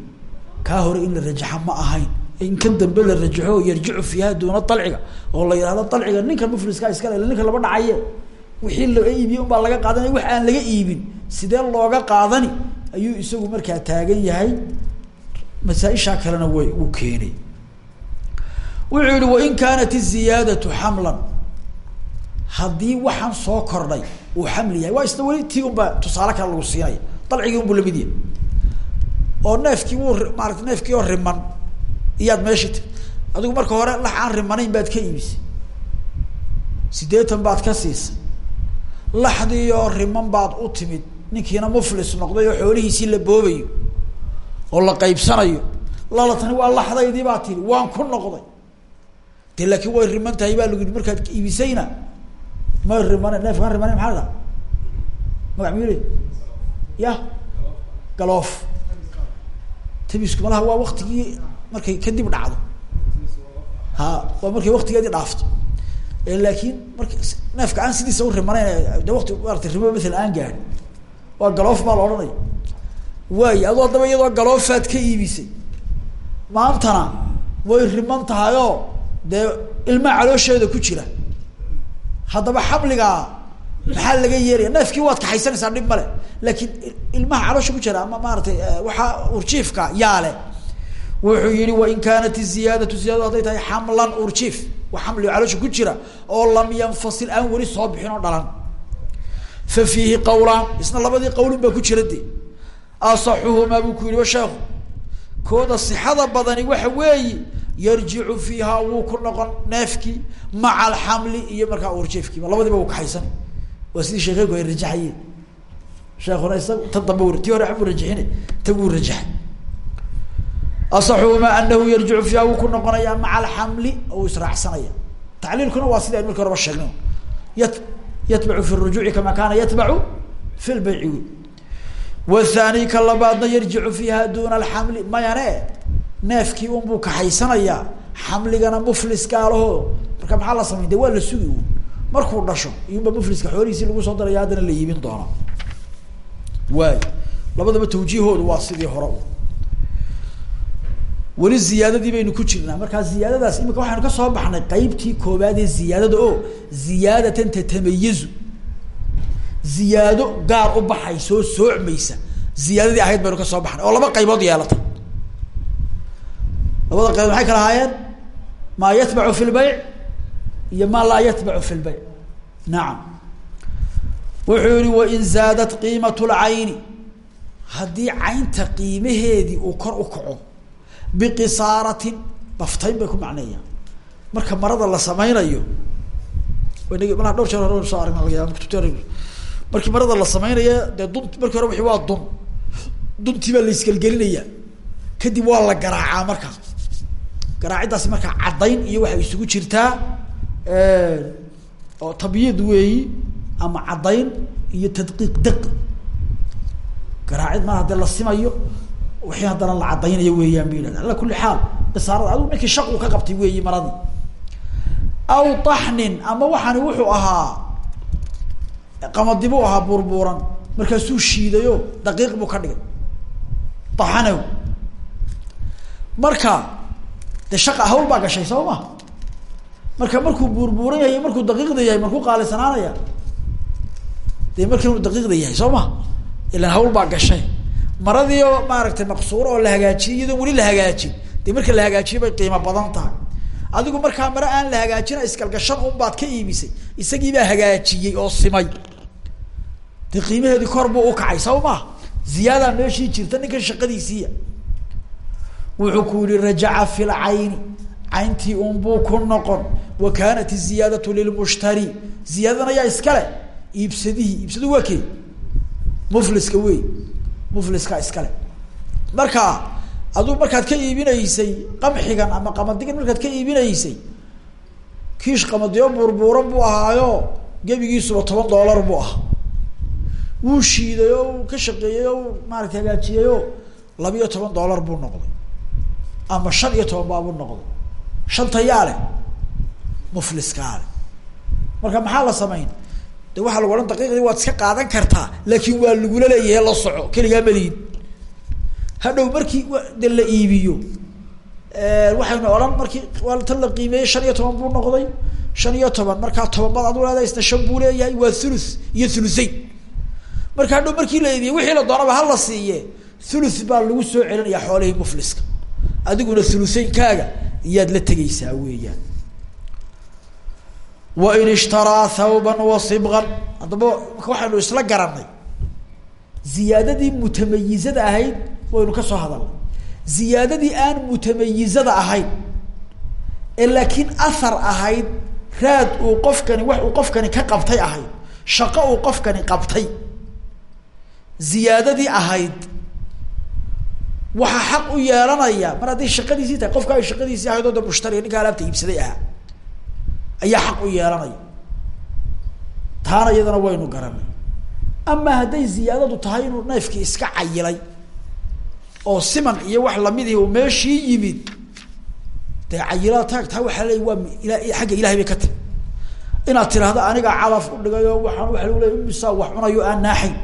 kaa hore in la ma ahayn. In kan dambe la rajaxo yarjicu fiiha duuna dalciga oo la yihahdo dalciga ninkan mufliska iskale ninka lama dhacaye. Wixii laga iibiyey unbaa laga qaadanaya wax aan laga iibin. Sidee looga qaadani? Ayuu isagu markaa taagan yahay. Masaaishaa kalena way u keenay. Wuxuu yihi wain kaanat iziyaadatu xamlan. Haddii waxaan soo kordhay uu xamli yahay. Waa isna weli unbaa tusaale kale lagu siinaya dalcigii unbu la mid yahay oo neefkii wuu maarata neefkii oo riman. Iyaad meeshii ti adigu marka hore lax aan rimanayn baad ka iibisay siddeetan baad ka siisay laxdiioo riman baad u timid ninkiina muflis noqday oo xoolihiisii la boobayo oo la qaybsanayo lala tani waa laxdaydii baa tiri waan ku noqday. De laakiin way riman tahay baa lagu yihi markaad iibisayna ma rimane neefkaan rimane maxaa la dhaha magac mule ya galoof tabisku malaha waa waktigii markay kadib dhacdo. Ha waa markay waktigeedii dhaafto. Laakiin mark neefka aan sidiisa u rimanayn de wakti maarata rimo maala aan gaadhin waa galoof baa la odhanaya waay adoo haddaba iyadoo galoofaad ka iibisay. Maantana way riman tahayoo dee ilmaa caloosheeda ku jira. Haddaba xabligaa maxaa laga yeelaya neefkii waad kaxaysanaysaa dhib male laakiin ilmaha caloosha ku jira ama maaratay waxaa urjiifka yaale wuxuu yihi wain kaanat iziyaadatu ziyadadu hadday tahay xamlan urjiif. Wa xamli caloosha ku jira oo lam yanfasil aan weli soo bixin oo dhalan. Fa fiihi qawlaan isna labadii qawlin baa ku jira de asaxuhumaa buu ku yihi sheekhu kooda sixada badani waxa weeye yarjicu fiiha wuu ku noqon neefkii maca alxamli iyo markaa urjiifkiiba labadiiba wuu kaxaysan waa sidii sheekeyku ay rajaxayeen. Sheekuna isaga ta dambe tii hore waxbuu rajixine ta wuu rajaxay. Asaxuhumaa anahu yarjicu fiiha wuu ku noqonayaa maca alxamli oo israacsanaya tacliilkuna waa sida aynu marki horeba sheegnay yat yatbacu fi rujuuci kama kaana yatbacu fi lbayci wey wathani ka labaadna yarjicu fiiha duna alxamli mayane neefkii unbuu kaxaysanayaa xamligana muflis gaalaho marka maxaa la samay de waa la sugi markuu dhasho iyunba mufliska xoolihiisii lagu soo daraya haddana la iibin doonaa waay. Labadaba tawjiihoodu waa sidii hore weli ziyaadadii baynu ku jirnaa. Markaa ziyaadadaas imika waxaynu ka soo baxnay qeybtii koobaad ee ziyaadada o ziyaadatan tatamayizu ziyaado gaar u baxaysa oo soocmaysa. Ziyaadadii ahayd baynu ka soo baxnay oo laba qaybood yeelatay labada qaybood maxay kala ahaayeen? Maa yatbacu fi lbayc iyo maa laa yatbacu fi lbayc nacam wuxuu yihi wain zaadat qiimat lcayni. Haddii caynta qiimaheedii uu kor u kaco biqisaaratin baftayn bay ku macneeyaan. Marka marada la sameynayo nag malaa dhowr jeer hore soo aragna laga yaaba markii marada la sameynayo dee dun markii hore wixi waa dun. Duntii baa la isgelgelinaya kadib waa la garaacaa marka. Garaaciddaasi markaa caddayn iyo waxay isugu jirtaa oo tabyid weeyi ama caddayn iyo tadqiiq daq. Garaacid mar haddii la simayo wixii haddana la caddaynayo weeyaan ba yidhahda ala kulli xaal qisaarada adigu ninkii shaqu ka qabtay weeyi maradii aw taxnin ama waxaani wuxuu ahaa qamadi buu ahaa buurbuuran markaasuu shiidayo daqiiq buu ka dhigay. Taxanow. Marka de shaqa hawl baa gashay soo ma marka markuu buurbuuran yahay markuu daqiiqda yahay markuu qaalisanaanaya. De markii inuu daqiiqda yahay soo ma? Ilan hawl baa gashay. Maradii oo maaragtay maqsuuro oo la hagaajiyay iyadoo weli la hagaajin. Dee marka la hagaajiyo bay qiimo badan tahay. Adigu markaa mare aan la hagaajina iskalgashan un baad ka iibisay. Isagiibaa hagaajiyey oo simay. Dee qiimaheedii kor buu ukacay soo ma? Ziyaadaa meeshii jirta ninkan shaqadiisiiya. Wuxuu ku yihi rajaca fi lcayni cayntii unbuu ku noqon. Wa kaanat iziyaadatu lilmushtari ziyaadadan ayaa iskale. Iibsadihii iibsadu waa kee mufliska wey mufliska iskale. Marka aduu markaad ka iibinaysay qamxigan ama qamadigan markaad ka iibinaysay kiish qamadiyo buurbuuran buu ahaayo gebigiisuba toban dollar buu ahaa. Wuu shiiday oo uu ka shaqeeyey oo maarata hagaajiyey oo toban dollar buu noqday. Ama shan iyo toban baabuu noqday shanta yaa marka maxaa la samayn? De waxaa lagu odhan daqiiqdii waad iska qaadan kartaa laakiin waa lagula leeyahay la soco. Keligaa malihin hadhow markii de la iibiyo. Waxaynu odhan markii waa tan la qiimeeyey shan iyo toban buu noqday. Shan iyo toban markaa toban baad adu leedahay isna shan buu leeyahay waa thuluth iyo thuluthayn marka hadhow markii la iibiyo wixii la doonaba hala siiye thuluth baa lagu soo celinayaa xoolihii mufliska. Adiguna thuluthaynkaaga iyaad la tegeysaa weeyaan. Wain ishtaraa thawban wa sibqan haddaba waxaynu isla garanay ziyaadadii mutamayizada ahayd waynu ka soo hadalnay. Ziyaadadii aan mutamayizada ahayn ee laakiin ahar ahayd raad uu qofkani wax uu qofkani ka qabtay ahayd shaqo uu qofkani qabtay. Ziyaadadii ahayd waxaa xaq u yeelanaya mar hadday shaqadiisii tahay qofka ay shaqadiisii ahayd oo de mushtariga ninka alaabta iibsaday ahaa. Ayaa xaq u yeelanaya. Taana iyadana waynu garanay ama hadday ziyaadadu tahay inuu neefkii iska cayilay oo siman iyo wax lamidii uu meeshii yimid. Dee cayilaa taag taa waxaa leey waa ila xagga ilahay bay ka timi inaad tiraahdo aniga calaf u dhigay oo waxaan lagu leey imisaa wax cunayo aan naaxayn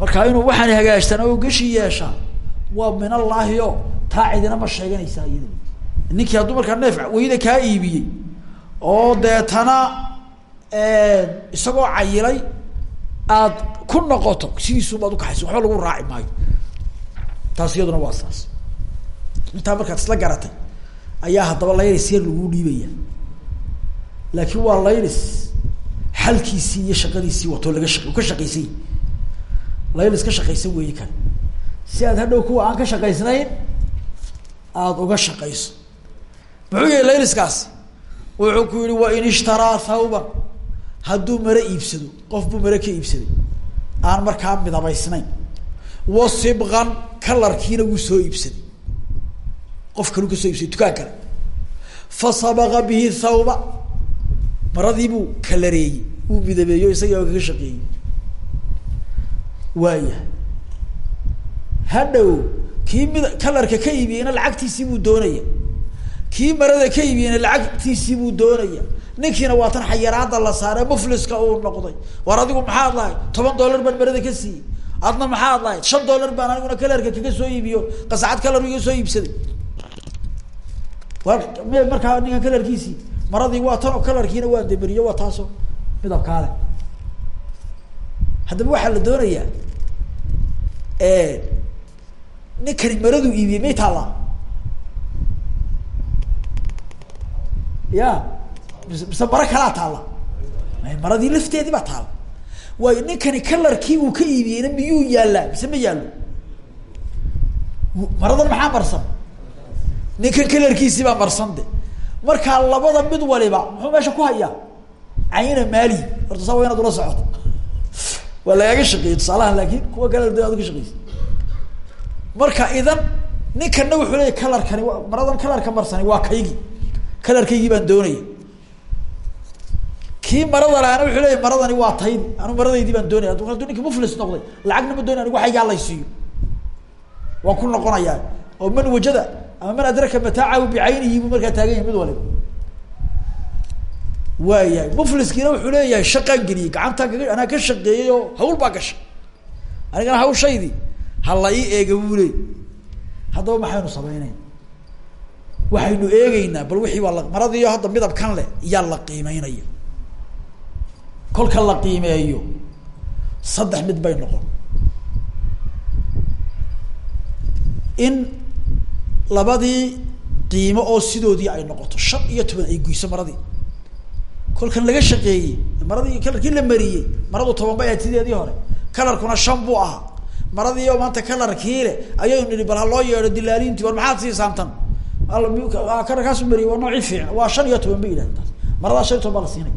markaa inuu waxaan hagaajtan oo gashi yeeshaa waa min allaahi o taa cidina ma sheeganaysaa iyada ninkii hadduu markaa neef weyda kaa iibiyey oo deetana isagoo cayilay aad ku noqoto sidiisubaad ukaxaysa waxba lagu raaci maayo. Taas iyaduna waa saas. Intaa markaad isla garatay ayaa haddaba laylis yar laguu dhiibaya. Laakiin waa laylis xalkiisii iyo shaqadiisii watoo laga shaq ka shaqaysay laylis ka shaqaysan weeye kan. Si aad hadhow kuwa aan ka shaqaysnayn aada uga shaqayso. Muxuu yahay layliskaasi wuxuu ku yihi wain ishtaraa thawban hadduu mare iibsado qof buu mare ka iibsaday. Aan markaa midabaysnayn wa sibqan kalarkiina wuu soo iibsaday. Qof kalu ka soo iibsaday dukaan kale. Fa sabaqa bihi thawba. Maradii buu kalareeyey uu midabeeyo isagii oo kaga shaqeeyey waaya. Hadhow kii mid kalarka ka iibiyeyna lacagtiisii buu doonaya. Kii marada ka iibiyeyna lacagtiisii buu doonaya. Ninkiina waa tan xayaraada la saare mufliska uu noqday. War adigu maxaad lahayd? Toban dollar baan marada ka siiyey. Adna maxaad lahayd? Shan dollar baan aniguna kalarka kaga soo iibiyo. Qasacad kalar iga soo iibsaday. Wa markaa ninkan kalarkiisii maradii waa tan oo kalarkiina waa demeriyo waa taasoo midabkaale haddaba waxaa la doonayaa ninkani maradu iibiyey may taallaa ya mise mise maro kalaa taalla? Maradii lafteedii baa taalla. Waayo ninkani kalarkii uu ka iibiyeyna miyuu yaallaa? Mise ma yaallo? Maradan maxaa marsan? Ninkan kalarkiisii baa marsan de. Markaa labada mid waliba muxuu meesha ku hayaa? Cayna maali. Horta saa wa inaad ula socoto waa lagaaga shaqeeyey tusaalahan laakin kuwa kale da ad ka shaqeysa marka idan ninkana wuxuu leeyahy kalarkani maradan kalarka marsani waa kaygii. Kalarkaygii baan doonaya kii marada lahaana wuxuu leeyahy maradani waa taydi anu maradaydii baan doonaya hadduu ninki muflis noqday lacagna ma doonay anigu waxaygaa laysiiyo waan ku noqonayaa. Oo man wajada ama man adraka mataacahu bicaynihi buu markaa taagan yahay mid waliba waayahay. Mufliskiina wuxuu leeyahay shaqaan geliyey gacantaan kaga anaa ka shaqeeyey oo hawl baa gashay. Anigana hawshaydii ha la ii eega buu leey haddaba maxaynu sameynayna waxaynu eegeynaa bal wixii waa maradiiyo hadda midabkan leh iyaa la qiimeynaya. Kolka la qiimeeyo saddex mid bay noqon. In labadii qiimo oo sidoodii ay noqoto shan iyo toban ay guyso maradii kolkan laga shaqeeyey maradii kalarkii la mariyey maradu toban bay ahayd sideedii hore kalarkuna shan buu ahaa. Maradii oo maanta kalarkii le ayaynu nihi bal ha loo yeedho dilaaliintii war maxaad siisaan tan kalarkaasu mariyey waa noocii fiican waa shan iyo toban bay yidhahda taas. Maradaa shan iyo toban baa la siinay.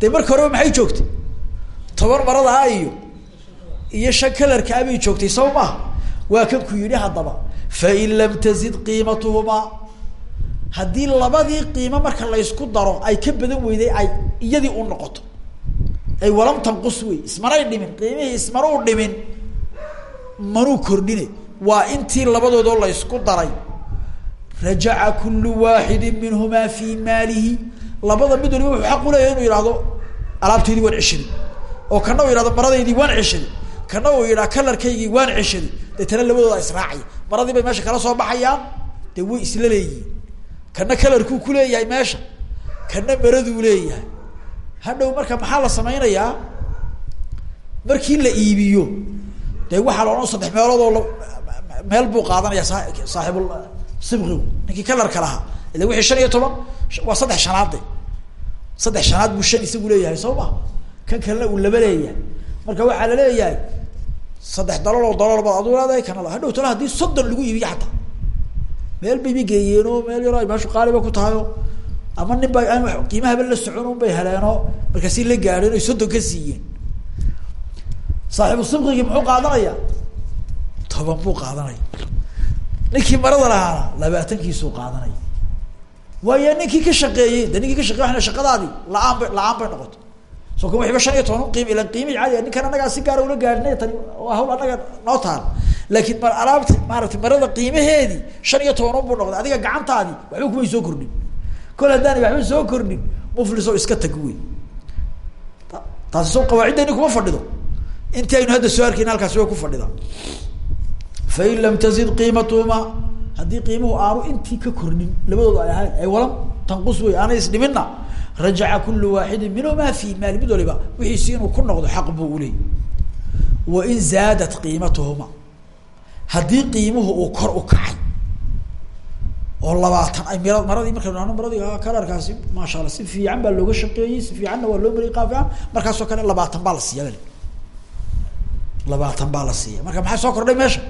Dee marka horeba maxay joogtay? Toban maradaa iyo iyo shan kalarkaa bay joogtay saw maaha waa kan ku yidhi haddaba fain lam tazid qiimatuhumaa haddii labadii qiimo marka laysku daro ay ka badan weyday ay iyadii u noqoto. Ay walam tanqus wey. Ismanay dhimin. Qiimihii ismana u dhimin manuu kordhine. Waa intii labadoodoo laysku daray. Rajaca kullu waaxidin minhumaa fii maalihi. Labada mid waliba wuxuu xaq uleeyahy inuu yihahdo alaabtaydii waan ceshaday oo kana uu yihahdo maradaydii waan ceshaday kana uu yidhaha kalarkaygii waan ceshaday deetana labadooda israacaya maradii bay meesha kala soo baxayaan. Dee way isla leeyihiin kana kalarkuu kuleeyahay meesha? Kana maraduu leeyahay? Hadhow marka maxaa la sameynayaa markii la iibiyo dee waxaa la odhan saddex meeloodoo meel buu qaadanaya saa saaxibul sibqigu ninkii kalarka lahaa. Ila wixii shan iyo toban waa saddex shanaade saddex shanaad buu shan isagu leeyahay soo ma? Kan kalena uu laba leeyahay. Marka waxaa la leeyahay saddex daloloo dalol baad aduu leedahay kana la hadhow tala haddii soddon lagu iibiyo xataa meel bay geeyeenoo meel yaroo ay meeshu qaaliba ku tahayo. Ama nin ba aan qiimahaba la socon un bay heleenoo markaasi la gaadheen oy soddon ka siiyeen. Saaxiibu sibqigii muxuu qaadanaya? Toban buu qaadanaya. Ninkii marada lahaana labaatankiisuu qaadanaya. Waayo ninkii ka shaqeeyey de ninkii ka shaqey waa shaqadaadii la'aan bay la'aan bay noqoto so kan waxiba shan iyo toban uqiim ila qiimi caadiya ninkan anagaa si gaara ula gaadhinay tani waa hawl anaga noo taal laakiin alaabta maaratay marada qiimaheedii shan iyo toban unbuu noqday adiga gacantaadii waxba kumay soo kordhin. Kol haddaani waxba soo kordhin mufliso iska tag wey taasi so qawaaciddani kuma fadhido. Inti aynu hadda soo arkayna halkaasi way ku fadhidaa fain lam tazid qiimatuhuma haddii qiimuhu aanu intii ka kordhin labadooda ay ahayn ay walam tanqus wey aanay isdhiminna rajaca kulu waaxidin minhuma fi maali mid waliba wixiisi inuu ku noqdo xaq buu uley wain zaadat qiimatuhuma haddii qiimuhu uu kor u kacay oo labaatan ay mira maradii markaynu maradii kalarkaasi maasha alla si fiican baa looga shaqeeyey si fiicanna waa loo mariyay qaab fiican markaasoo kale labaatan baa la siiya labaatan baa la siiya. Marka maxaa soo kordhay meesha?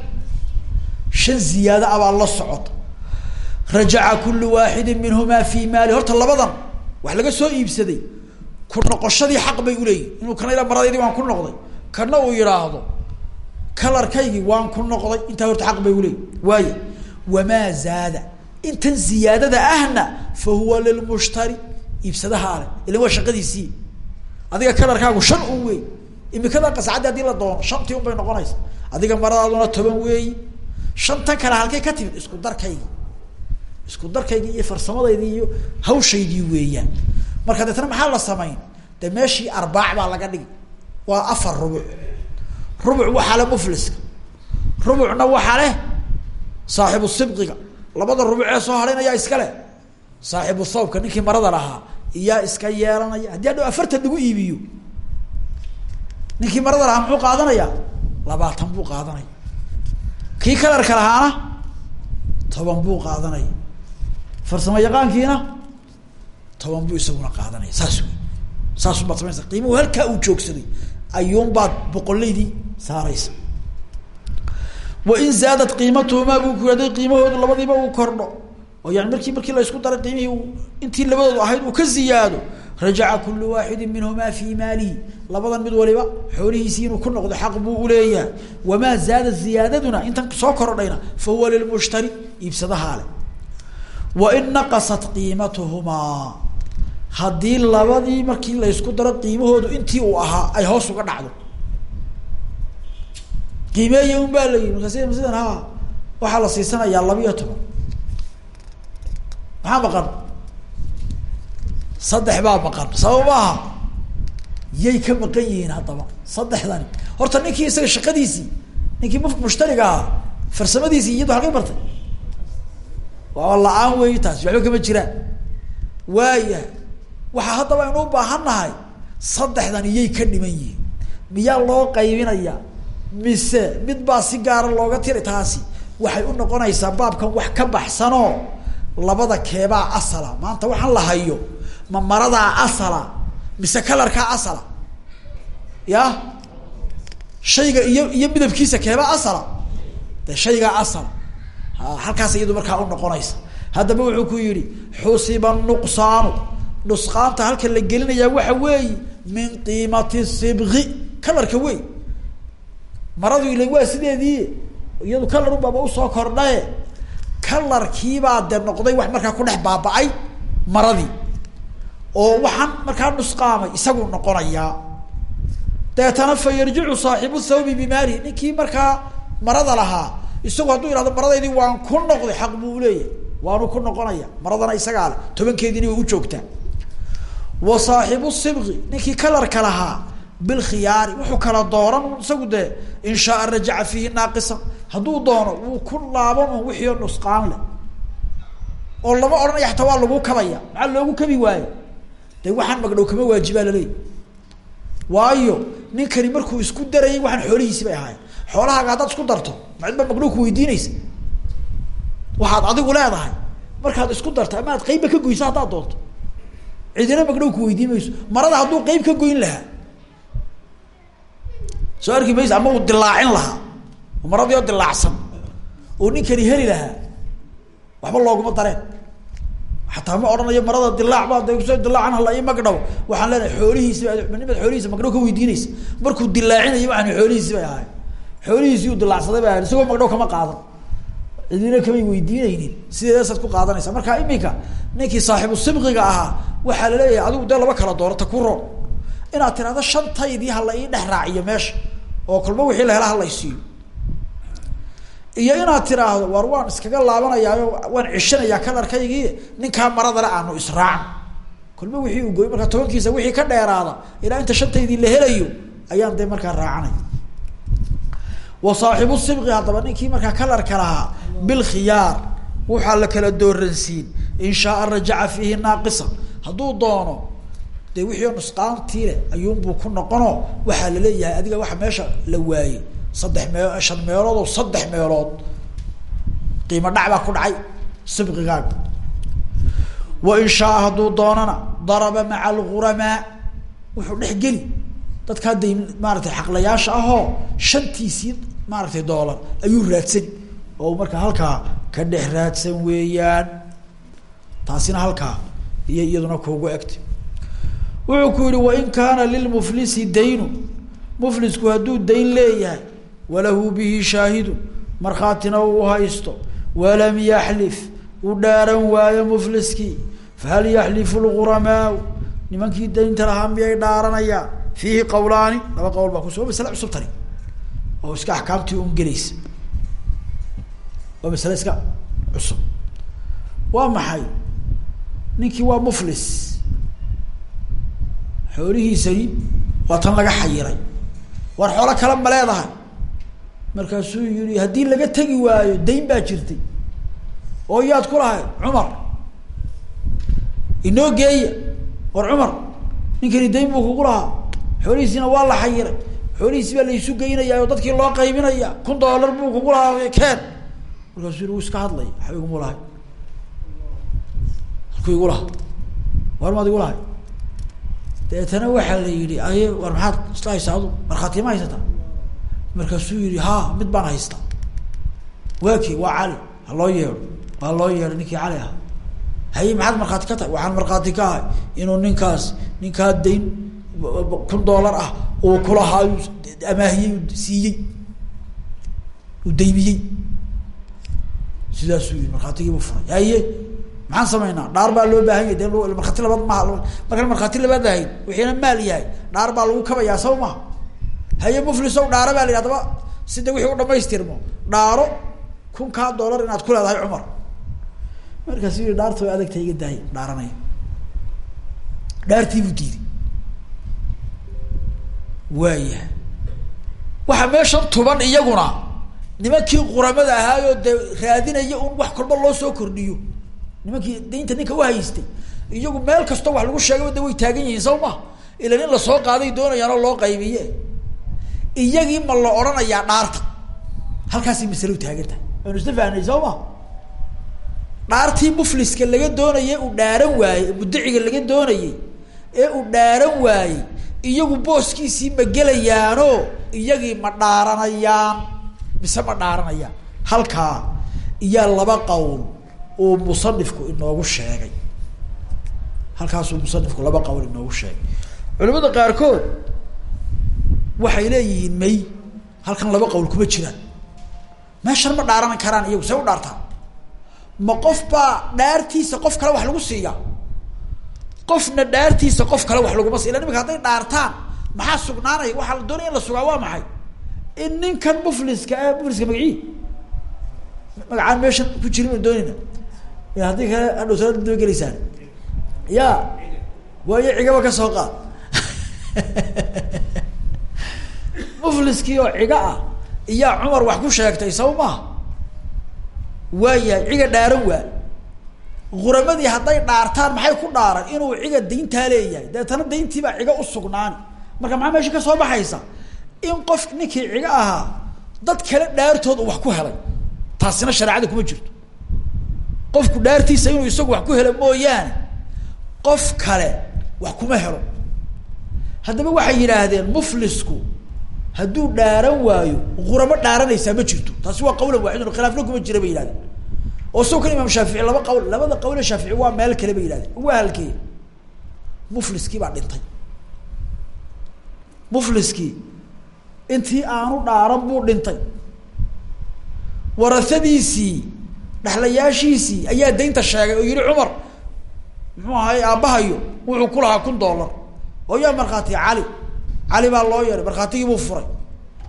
Shan ziyaado abaa la socota rajaca kulu waaxidin minhuma fi maali. Horta labadan wax laga soo iibsaday ku noqoshadii xaq bay uleeyihin inuu kana ila maradaydii waan ku noqday. Kana uu yihaahdo kalarkaygii waan ku noqday intaa horta xaq bay uleeyihin waayo wamaa zaada? Intan ziyaadada ahna fa huwa lilmushtari iibsadaha ale ilan waa shaqadiisii. Adiga kalarkaagu shan un wey imikada qascaddi haddii la doono shantii un noqonaysa. Adiga maradaaduna toban weeyi shantan kale halkay ka timid isku darkaygi. Isku darkaygii iyo farsamadaydii iyo hawshaydii weeyaan. Marka deetna maxaa la samayn? De meeshii arbaac baa laga dhigi waa afar rubuc rubuc waxaa le mufliska. Rubucna waxaa leh saaxibu sibqiga labada rubuc ee soo ayaa iska leh. Saaxibu thawbka ninkii marada lahaa iyaa iska yeelanaya. Haddii hadhow afartan lagu iibiyo ninkii marada lahaa muxuu qaadanaya? Labaatan buu qaadanaya. Kii kalarka lahaana? Toban buu qaadanaya. Farsamo yaqaankiina? Toban buu isaguna qaadanaya. Saas wey saas baad samaysa qiimuhu halkaa uu joogsaday ayuun baad boqolaydii saaraysa. Wain zaadat qiimatuhumaa buu ku haday labadiiba uu kordho. Oo yani markii markii la isku daray qiimihii intii labadoodu ahayd uu ka ziyaado rajaca kulu waaxidin minhumaa fi maalihi labadan mid waliba xoolihiisii inuu ku noqdo xaq buu uleeyahay wamaa zaada ziyaadaduna intan soo korodhayna fa huwa lilmushtari iibsadahaa le wain naqasat qiimatuhumaa haddii labadii markii la ysku daro qiimahoodu intii uu ahaa ay hoos uga dhacdo. Qiimeeya un baa la yihi markaas sidan ha waxaa la siisanayaa labiyo toban. Maxaa maqan? Saddex baa maqan sabab maaha yay ka maqan yihiin haddaba saddexdani. Horta ninkii isaga shaqadiisii ninkii m mushtariga ahaa farsamadiisii iyadu halkay bartay. Waa la'aan weeyi taasi waxba kama jiraan. Waaya waxaa haddaba aynu u baahan nahay saddexdan iyay ka dhiman yihiin. Miyaa loo qaybinaya mise mid baa si gaara looga tiri taasi? Waxay u noqonaysaa baabkan wax ka baxsanoo labada keebaa asala. Maanta waxaan la hayo ma maradaa asala mise kalarkaa asala? Ya? Shayga iyo iyo midabkiisa keebaa asala? De shaygaa asala. Halkaas iyadu markaa unoqonaysa haddaba wuxuu ku yihi xusiba nuqsaanu nusqaanta halka la gelinayaa waxa weeyi min qiimati sibqi kalarka wey maradu ila waa sideedii iyadu kalar unbaaba u soo kordhaye. Kalarkiibaa de noqday wax markaa ku dhex baaba-ay oo waxaan markaa nusqaamay isagu noqonayaa deetana fa yarjicu saaxibu thawbi bimaalihi ninkii markaa marada lahaa isagu hadduu ihahdo maradaydii waan ku noqday xaq buu leeyahay waanu ku noqonaya. Maradana isagaa le tobankeediina way u joogtaa wa saaxibu sibqi ninkii kalarka lahaa bilkhiyaari wuxuu kala dooran isagu dee in shaaa rajaca fiihi naaqisan hadduu doono wuu ku laaban un wixii oo nusqaan leh. Oo lama odhanaya xataa waa lagu kabaya maxaa loogu kabi waayo? De waxaan magdhow kama waajibaa waayo ninkani markuu isku darayay waxaan xoolihiisi bay ahaayeen. Xoolahaaga haddaad isku darto macid magdhow ku weydiinaysa? Waxaad adigu leedahay. Markaad isku darto ama aad qeybba ka goyso haddaad doonto cidina magdhow ku weydiin mayso? Marada hadduu qeyb ka goyn lahaa. Soo arki maysa ama uu dilaacin lahaa. Maradii oo dilaacsan oo ninkani heli lahaa. Waxba looguma dareen. Xataa ma odhanayo marada dilaac baa de dilaacan hala i magdhaw. Waxaan leenahay xoolihiisi nimaad xoolihiisa magdhaw ka weydiinaysa. Markuu dilaacinayo waxaan xoolihiisi bay ahaay xoolihiisii uu dilaacsaday bay ahayn magdhaw kama qaadan. Cidina kamay weydiinaynin. Sideedasaad ku qaadanaysa marka imika ninkii saaxibu sibqiga ahaa waxaa la leeyahay adigu dee laba kala doorata ku roon. Inaad tirahdo shantaydii hala ii dhex raaciyo meesha oo kolba wixii la hela halaysiiyo iyo inaad tiraahdo war waan iskaga laabanayaayo waan ceshanayaa kalarkaygii ninkaa maradale aanu israacno kolba wixii uu gooy markaa tobankiisa wixii ka dheeraada ilaa inta shantaydii la helayo ayaan dee markaa raacanay wa saaxibu sibqi haddaba ninkii markaa kalarka lahaa bilkhiyaar waxaa la kala dooransiin in shaaa rajaca fiihi naaqisa hadduu doono dee wixii nusqaantii leh ayuunbuu ku noqono waxaa la leeyahay adiga waxa meesha la waayey. Saddex mee shan meelood oo saddex meelood qiimo dhac baa ku dhacay sibqigaaga wa in shaaa hadduu doonana daraba maca alguramaa wuxuu dhex geli. Dadkaa day maaratay xaqlayaasha ahoo shantiisii maaratay doolar ayuu raadsani oo markaa halkaa ka dhex raadsan weeyaan. Taasina halkaa iyo iyaduna kuugu egtay. Wuxuu ku yihi wain kaana lilmuflisi daynu. Muflisku hadduu dayn leeyahay walahu bihi shaahidu. Markhaatina uu haysto walam yaxlif. U dhaaran waayo mufliskii fahal yaxlifu lguramaau nimankii daynta lahaa miyay dhaaranayaan? Fiihi qawlaani laba qawl baa kuso waa masale cusub tani. Oo iska axkaamtii un gelaysa. Waa masale iska cusub. Waa maxay ninkii waa muflis. Xoolihiisani waa tan laga xayiray. War xoolo kale ma leedahay. Markaasuu yihi haddii laga tegi waayo dayn baa jirtay. Oo yaad ku lahayd cumar. Inoo geeya war cumar ninkani dayn buu kugu lahaa. Xoolihiisiina waa la xayiray. Xoolihiisi baa la isu geynayaa oo dadkii loo qaybinaya kun doolar buu kugu lahaa keen. Markaasuu yihi wuu iska hadlaya waxba iguma lahay halku igu laha war maad igu lahay deetana waxaa la yihi aye war maxaad isla haysaa adu markhaati ma haysataa markaasuu yihi ha mid baan haystaa waa kii waa cali ha loo yeedho waa loo yeedhay ninkii cali ahaa. Haye maxaad markhaati ka tahay? Waxaan markhaati ka ahay inuu ninkaas ninkaa dayn kun doolar ah uu kulahaa amaahiyey siiyey uu daymiyey sidaasuu yihi markhaatigiibu furay. Haye maxaan samaynaa dhaar baa loo baahan yahy de markhaati labaad maha markaan markhaati labaad ahayn wixiina maal yahay dhaar baa lagu kabayaa saw haye muflisow dhaaro baa la yidhi adaba sida wixii u dhamaystirmo dhaaro kunkaa doolar inaad ku leedahay cumar. Markaasu yihi dhaarta way adagta iga daayay dhaaranaya dhaartiibuu diiday. Waayahay. Waxaa meeshan tuban iyaguna nimankii quramada ahaayoo dee raadinaya un wax kolba loo soo kordhiyo nimankii daynta ninka uhaystay iyagu meel kastoo wax lagu sheegay de way taagan yihiin saw ma ilan in la soo qaaday doonayaan oo loo qaybiye. Iyagii ma la odhanayaa dhaarta. Halkaasay masalo taagan tahay. Aynu isla fahnay soo ma mufliska laga doonayay uu dhaaran waayey muddaciga laga doonayay ee uu dhaaran waayey iyagu booskiisii ma gelayaano iyagii ma dhaaranayaan. Mise ma dhaaranayaan. Halkaa iyaa laba qowl uu musanifku inoogu sheegay. Halkaasuu musanifku laba qowl inoogu sheegay. Culimada qaarkood waxay leeyihiin may halkan laba qowl kuma jiraan. Meeshan ma dhaaran karaan iyagu see u dhaartaan. Ma qof baa dhaartiisa qof kale wax lagu siiya qofna dhaartiisa qof kale wax laguma siya ila nimanka hadday dhaartaan maxaa sugnaanaya? Waxaa la doonaya in la sugaa waa maxay? In ninkan mufliska e mufliska magacii. Magacaan meeshan ku jirin doonayna haddii kale hadhow salaada daba ya waayo cigaba ka soo qaad. Mufliskii oo ciga ah iyaa cumar wax ku sheegtay saba maha waayahay ciga dhaaran waa. Guramadii hadday dhaartaan maxay ku dhaaran inuu ciga dayntaa leeyahay? Deetana dayntiibaa ciga usugnaani marka maxaa meesha ka soo baxaysa? In qof ninkii ciga ahaa dad kale dhaartood wax ku helay. Taasina shareecada kuma jirto qofku dhaartiisa inuu isagu wax ku helo mooyaane qof kale wax kuma helo. Haddaba waxay yidhaahdeen muflisku hadduu dhaaran waayo guramo dhaaranaysaa ma jirto. Taasi waa qawlan waaxidun khilaafna kuma jira bay yihahdeen oo soo kan imaam shaafici laba qawl labada qawle shaafici waa meel kale bay yihahdeen waa halkee mufliskii baa dhintay. Mufliskii intii aanu dhaaran buu dhintay. Warasadiisii dhexlayaashiisii ayaa daynta sheegay oo yihi cumar muxuu ahay aabbahayo wuxuu ku lahaa kun dollar. Oo yaa markhaati cali cali baa loo yeehay markhaatigii buu furay.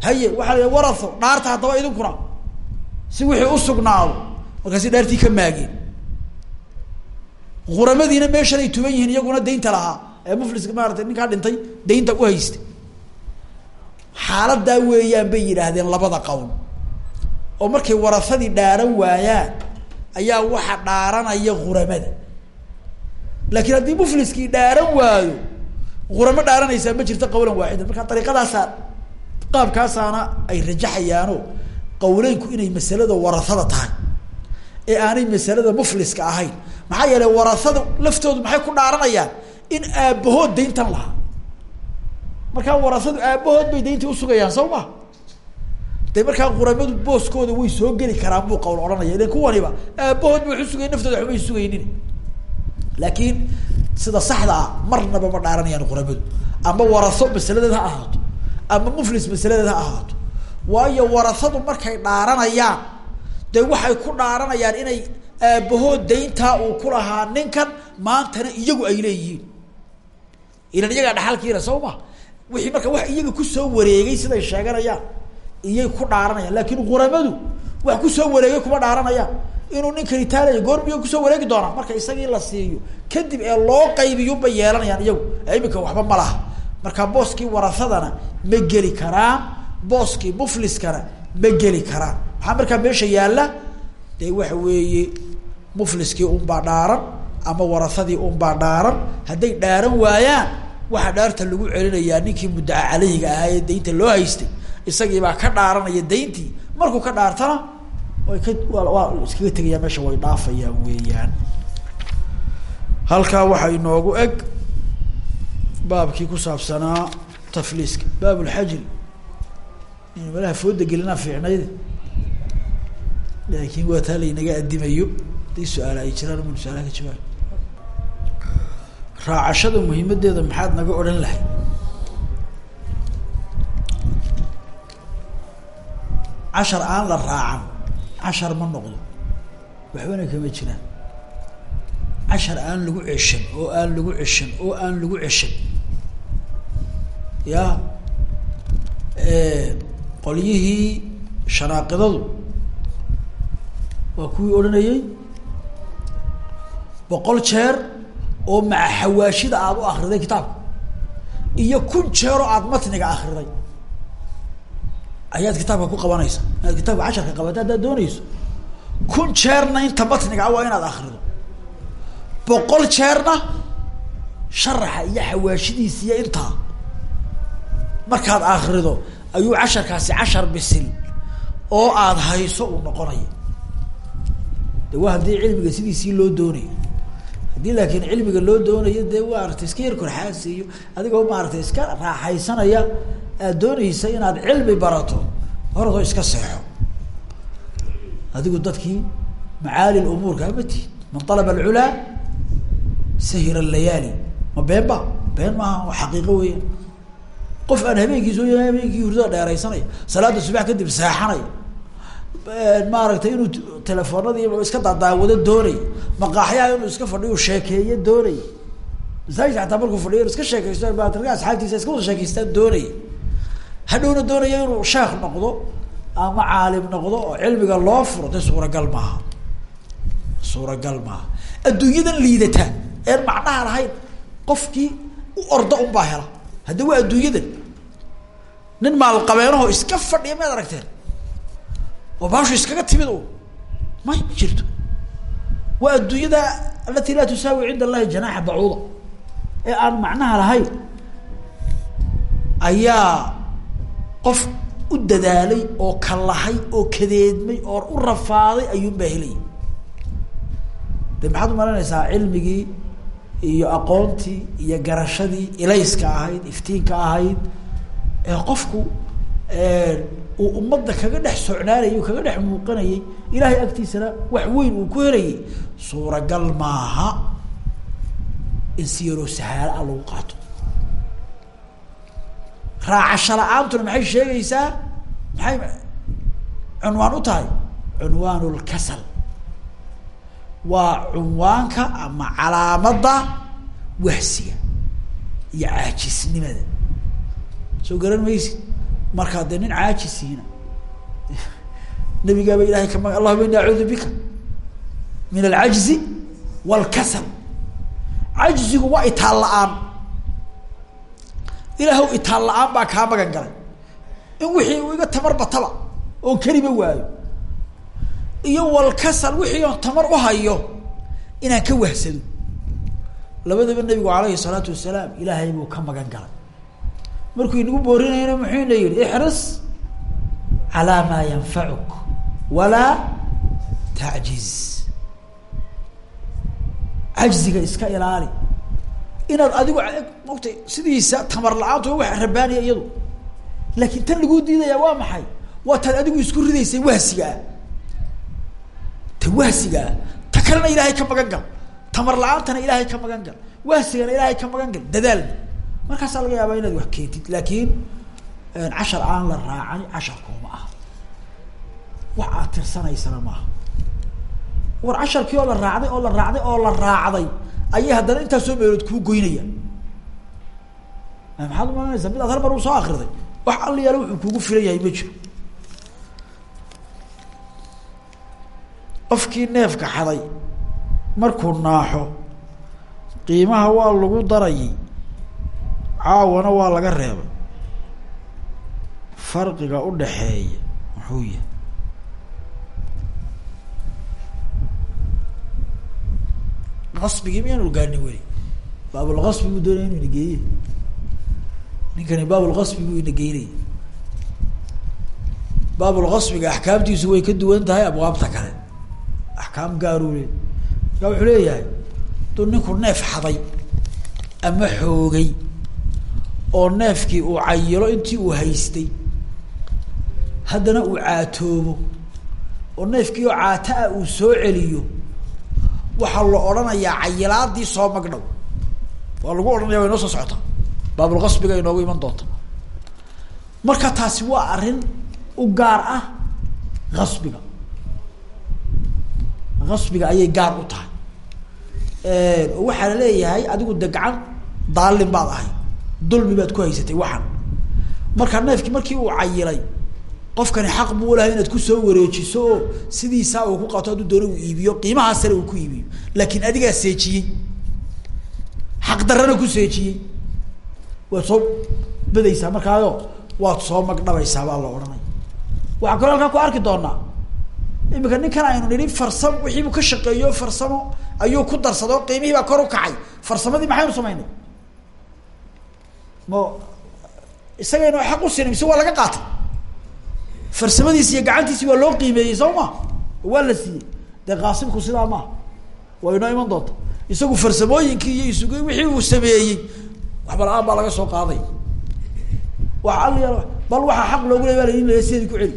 Haye waxaa la waratho dhaarta haddaba idinkuna si wixii usugnaado markaasi dhaartii ka maageen huramadiina meeshan ay tuban yihiin iyaguna daynta lahaa ee mufliska maarata ninkaa dhintay daynta u haystay. Xaaladaa weeyaan bay yidhaahdeen labada qowl oo markay warafadii dhaaran waayaan ayaa waxa dhaaranaya huramada laakiin haddii mufliskii dhaaran waayo huramo dhaaranaysaa ma jirto qawlan waaxidan marka dariiqadaasaa qaabkaasaana ay rajaxayaano qawleynku inay masalada warasada tahay ee aanay masalada mufliska ahayn. Maxaa yeelay warasada laftoodu maxay ku dhaaranayaan? In aabbahood dayntan lahaa. Markaa warasadu aabbahood bay dayntii usugayaan soo ma de markaa quramadu booskooda way soo geli karaan buu qawl odhanaya. Ilan kuwaniba aabbahood ba wax usugaya naftooda waxbay sugaynin laakiin sida saxda ah marnaba ma dhaaranayaan quramadu ama waraso masaladeed ha ahaato. Ama muflis masaladeed ha ahaato. Waayo warasadu markay dhaaranayaan dee waxay ku dhaaranayaan inay aabbahood dayntaa uu ku lahaa ninkan maantana iyagu ay leeyihiin. Ilan iyagaa dhaxalkiina soo ma? Wixii marka wax iyaga ku soo wareegay siday sheeganayaan iyay ku dhaaranayaan laakiin quramadu wax ku soo wareegay kuma dhaaranayaan. Inuu ninkani taalaya goormiyo ku soo wareegi doonaa? Marka isagii la siiyo kadib ee loo qaybiyunbay yeelanayaan iyagu. Imika waxba ma laha. Marka booskii warasadana ma geli karaan booskii mufliskana ma geli karaan. Maxaa markaa meesha yaalla dee waxa weeye mufliskii unbaa dhaaran ama warasadii unbaa dhaaran. Hadday dhaaran waayaan waxaa dhaarta lagu celinayaa ninkii muddaca caleyhiga ahaa ee daynta loo haystay isagiibaa ka dhaaranaya dayntii. Markuu ka dhaartana way ka waa iskaga tegayaa meesha way dhaafayaan weeyaan. Halkaa waxaa inoogu eg baabkii ku saabsanaa tafliiska. Baab lxajri in malaha fooda gelinaa fiicnayd. Laakiin waa taa laynaga adimayo. Haday su'aala ay jiraan manu su'aalaha ka jawaab raacashada muhiimadeeda maxaad naga odhan lahay cashar aan la raacan cashar ma noqdo. Waxbana kama jiraan cashar aan lagu ceshan oo aan lagu ceshan oo aan lagu ceshan ya qolyihii shanaaqidadu waa kuwii odhanayey boqol jeer oo maca xawaashida aada u akriday kitaabka iyo kun jeer oo aada matniga akriday ayaad kitaabka ku qabanaysa inaad kitaabka casharka qabato haddaad doonayso. Kun jeerna inta matniga ah waa inaad akrido boqol jeerna sharaxa iyo xawaashidiisa iyo intaa markaad akrido ayuu casharkaasi cashar bisil oo aada hayso uu noqonaya. De waa haddii cilmiga sidiisii loo doonayo haddii laakiin cilmiga loo doonayo dee maarata iska yar korxaasi iyo adigoo maaragtay iska raaxaysanaya aad doonaysa inaad cilmi barato horadoo iska seexo. Adigu dadkii macaali lumuurka ama tiid man alaba alculaa sahira layaali ma been ba? Been maaha waa xaqiiqo weeyaan qof aan habeenkii soo yahay habeenkii hurdada dheeraysanaya salaada subax kadib seexanaya maaragtay inuu telefoonadii iska dadaawado doonay. Maqaaxyaha inuu iska fadhiyo sheekeeyo doonay. Masaajidka xataa markuu fadhiyo iska sheekeysto asxaabtiisa iska wada sheekeystaan doonay hadhowna doonaya inuu sheekh noqdo ama caalim noqdo oo cilmiga loo furo de suuragal maaha. Suuragal maaha. Adduunyadan liidata een macnaha lahayn qofkii u orda unbaa hela. Hadda waa adduunyadan nin maalqabeenaho iska fadhiya maad aragteen oo baashu iskaga timid u ma jirto. Waa adduunyada alati laa tusaawi cinda allahi janaaxa bacuuda ee aan macnaha lahayn ayaa qof u dadaalay oo kalahay oo kadeedmay oo u rafaaday ayuunbaa helay. De maxaad umalanaysaa cilmigii iyo aqoontii iyo garashadii ilayska ahayd iftiinka ahayd qofku uu ummadda kaga dhex socnaanayay kaga dhex muuqanayay ilaahay agtiisana wax weyn uu ku helayay suuragal maaha in si yaroo sahaalo ah lagu qaato raacasho la'aantuna maxay sheegaysaa? Maxay cunwaan u tahay? Cunwaan lkasal waa cunwaanka ama calaamadda wahsiga iyo caajisnimada. Soo garan maysid? Markaa dee nin caajisiina nabigaaba ilahay kama allahuma ini acuudu bika min alcajzi wاlkasal cajzigu waa itaal la'aan ilaahw itaal la'aan baa kaa magan galay. In wixii uu iga tamar bataba oo keliba waayo. Iyo walkasal wixii oon tamar u hayo inaan ka wahsado. Labadaba nabigu alayhi الsalaatu wasalaam ilaahay buu ka magan galay. Markuu inagu boorinayna muxuu ina yihi ixris calaa maa yanfacuk walaa tacjiz. Cajziga iska ilaali inaad adigu maogtay sidiisa tamar la'aantu wax rabaaniya iyadu. Laakiin tan laguu diidaya waa maxay? Waa taad adigu isku ridaysay wahsigaa ta wahsigaa ta kalena ilaahay ka magan gal. Tamar la'aantana ilaahay ka magan gal. Wahsigana ilaahay ka magan gal. Dadaalna markaasaa laga yaabaa inaad wax keentid laakiin cashar aan la raacay casharkooma ah wax aad tirsanaysana maaha war casharkii oo la raacday oo la raacday oo la raacday. Ayay haddana intaasoo meelood kuu goynayaan. Maxaad umalanaysaa mid aad hal mar u soo akriday wax alla yaalla wuxuu kuugu filan yahay ma jiro. Qofkii neefka xaday markuu naaxo qiimaha waa lagu darayay caawana waa laga reebay. Farqiga udhaxeeya muxuu yahay qasbigii miyaanu gaadhni weli? Baabulqasbi buu doonaya inu ina geeye ninkani baabulqasbi buu ina geynaya baabulqasbiga axkaamtiisu way ka duwan tahay abwaabta kale. Axkaam gaaruu le markaa wuxuu leeyahay duu ninku neef xaday ama xoogay oo neefkii uu cayilo intii uu haystay haddana uu caatoobo oo neefkii oo caata ah uu soo celiyo waxaa la odhanayaa cayilaadii soo magdhow waa lagu odhanaya way noo soo socotaa baabulqasbiga inoogu iman doonta. Marka taasi waa arrin u gaar ah qasbiga. Qasbiga ayay gaar u tahay. Oo waxaa la leeyahay adigu de daalin baad ahay. Dulmi baad ku haysatay waxan. Markaa neefkii markii uu cayilay qofkani xaq buu lahay inaad ku soo wareejiso oo sidiisaa uu ku qaato hadduu doona uu iibiyo qiimahaa sare uu ku iibiyo. Laakiin adigaa seejiyey. Xaq darrana ku seejiyey. Waad soo badaysaa markaayo waad soo magdhabaysaa baa la odhanaya waxaa kaloo halkaa ku arki doonaa imika ninkan aynu nidhi farsamo wixiibuu ka shaqeeyo farsamo ayuu ku darsado qiimihii baa kor u kacay. Farsamadii maxaynu samaynay mo isagaynu xaq u sinin mise waa laga qaatay farsamadiisi iyo gacantiisi waa loo qiimeeyey soo ma? Waa la siiyey. Dee qaasibku sidaa maaha waa inoo iman doonta isagu farsamooyinkii iyo isug wixii uu sameeyey waxba la'aan baa laga soo qaaday. Waa al bal waxaa xaq loogu le baa la sideedii ku celi.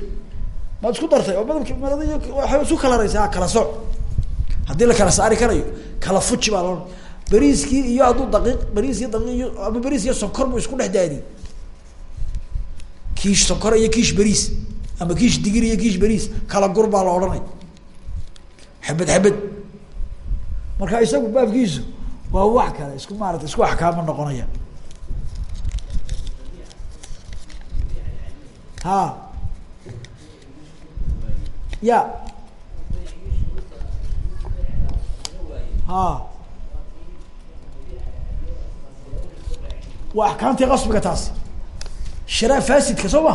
Maad isku dartay oo madabki malada iyo waxay isu kala raysaa kala soc haddii la kala saari karayo kala fuji baa loo beriiskii iyo hadduu daqiiq beriis iyo daqiiq iyo ama beriis iyo sonkor buu isku dhex daadiyey. Kiish sonkor iyo kiish beriis ama kiish digir iyo kiish beriis kala gur baa la odhanay. Xabad xabad. Marka isagu baabkiisu waa wax kale isku maarata isku axkaama noqonaya. Ha ya. Ha waa axkaamtii qasbiga taasi. Shiraa fasidka soo ma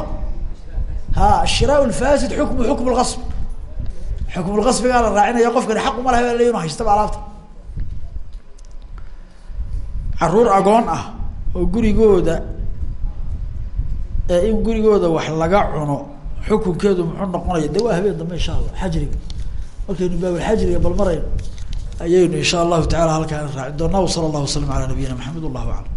ha shiraa lfasid xukmu xukm lqasb xukm lqasbigaa la raacinaya qofkani xaq uma laha inu haystaba alaabta. Caruur agoon ah oo gurigooda in gurigooda wax laga cuno xukunkeedu muxuu noqonaya de waa habeen dambe insha allah xajriga. Markaynu baabulxajriga bal marayno ayaynu insha allahu tacala halkaan raaci doonaa wasala allahu wasalam ala nabiyina maxamed wallahu aclam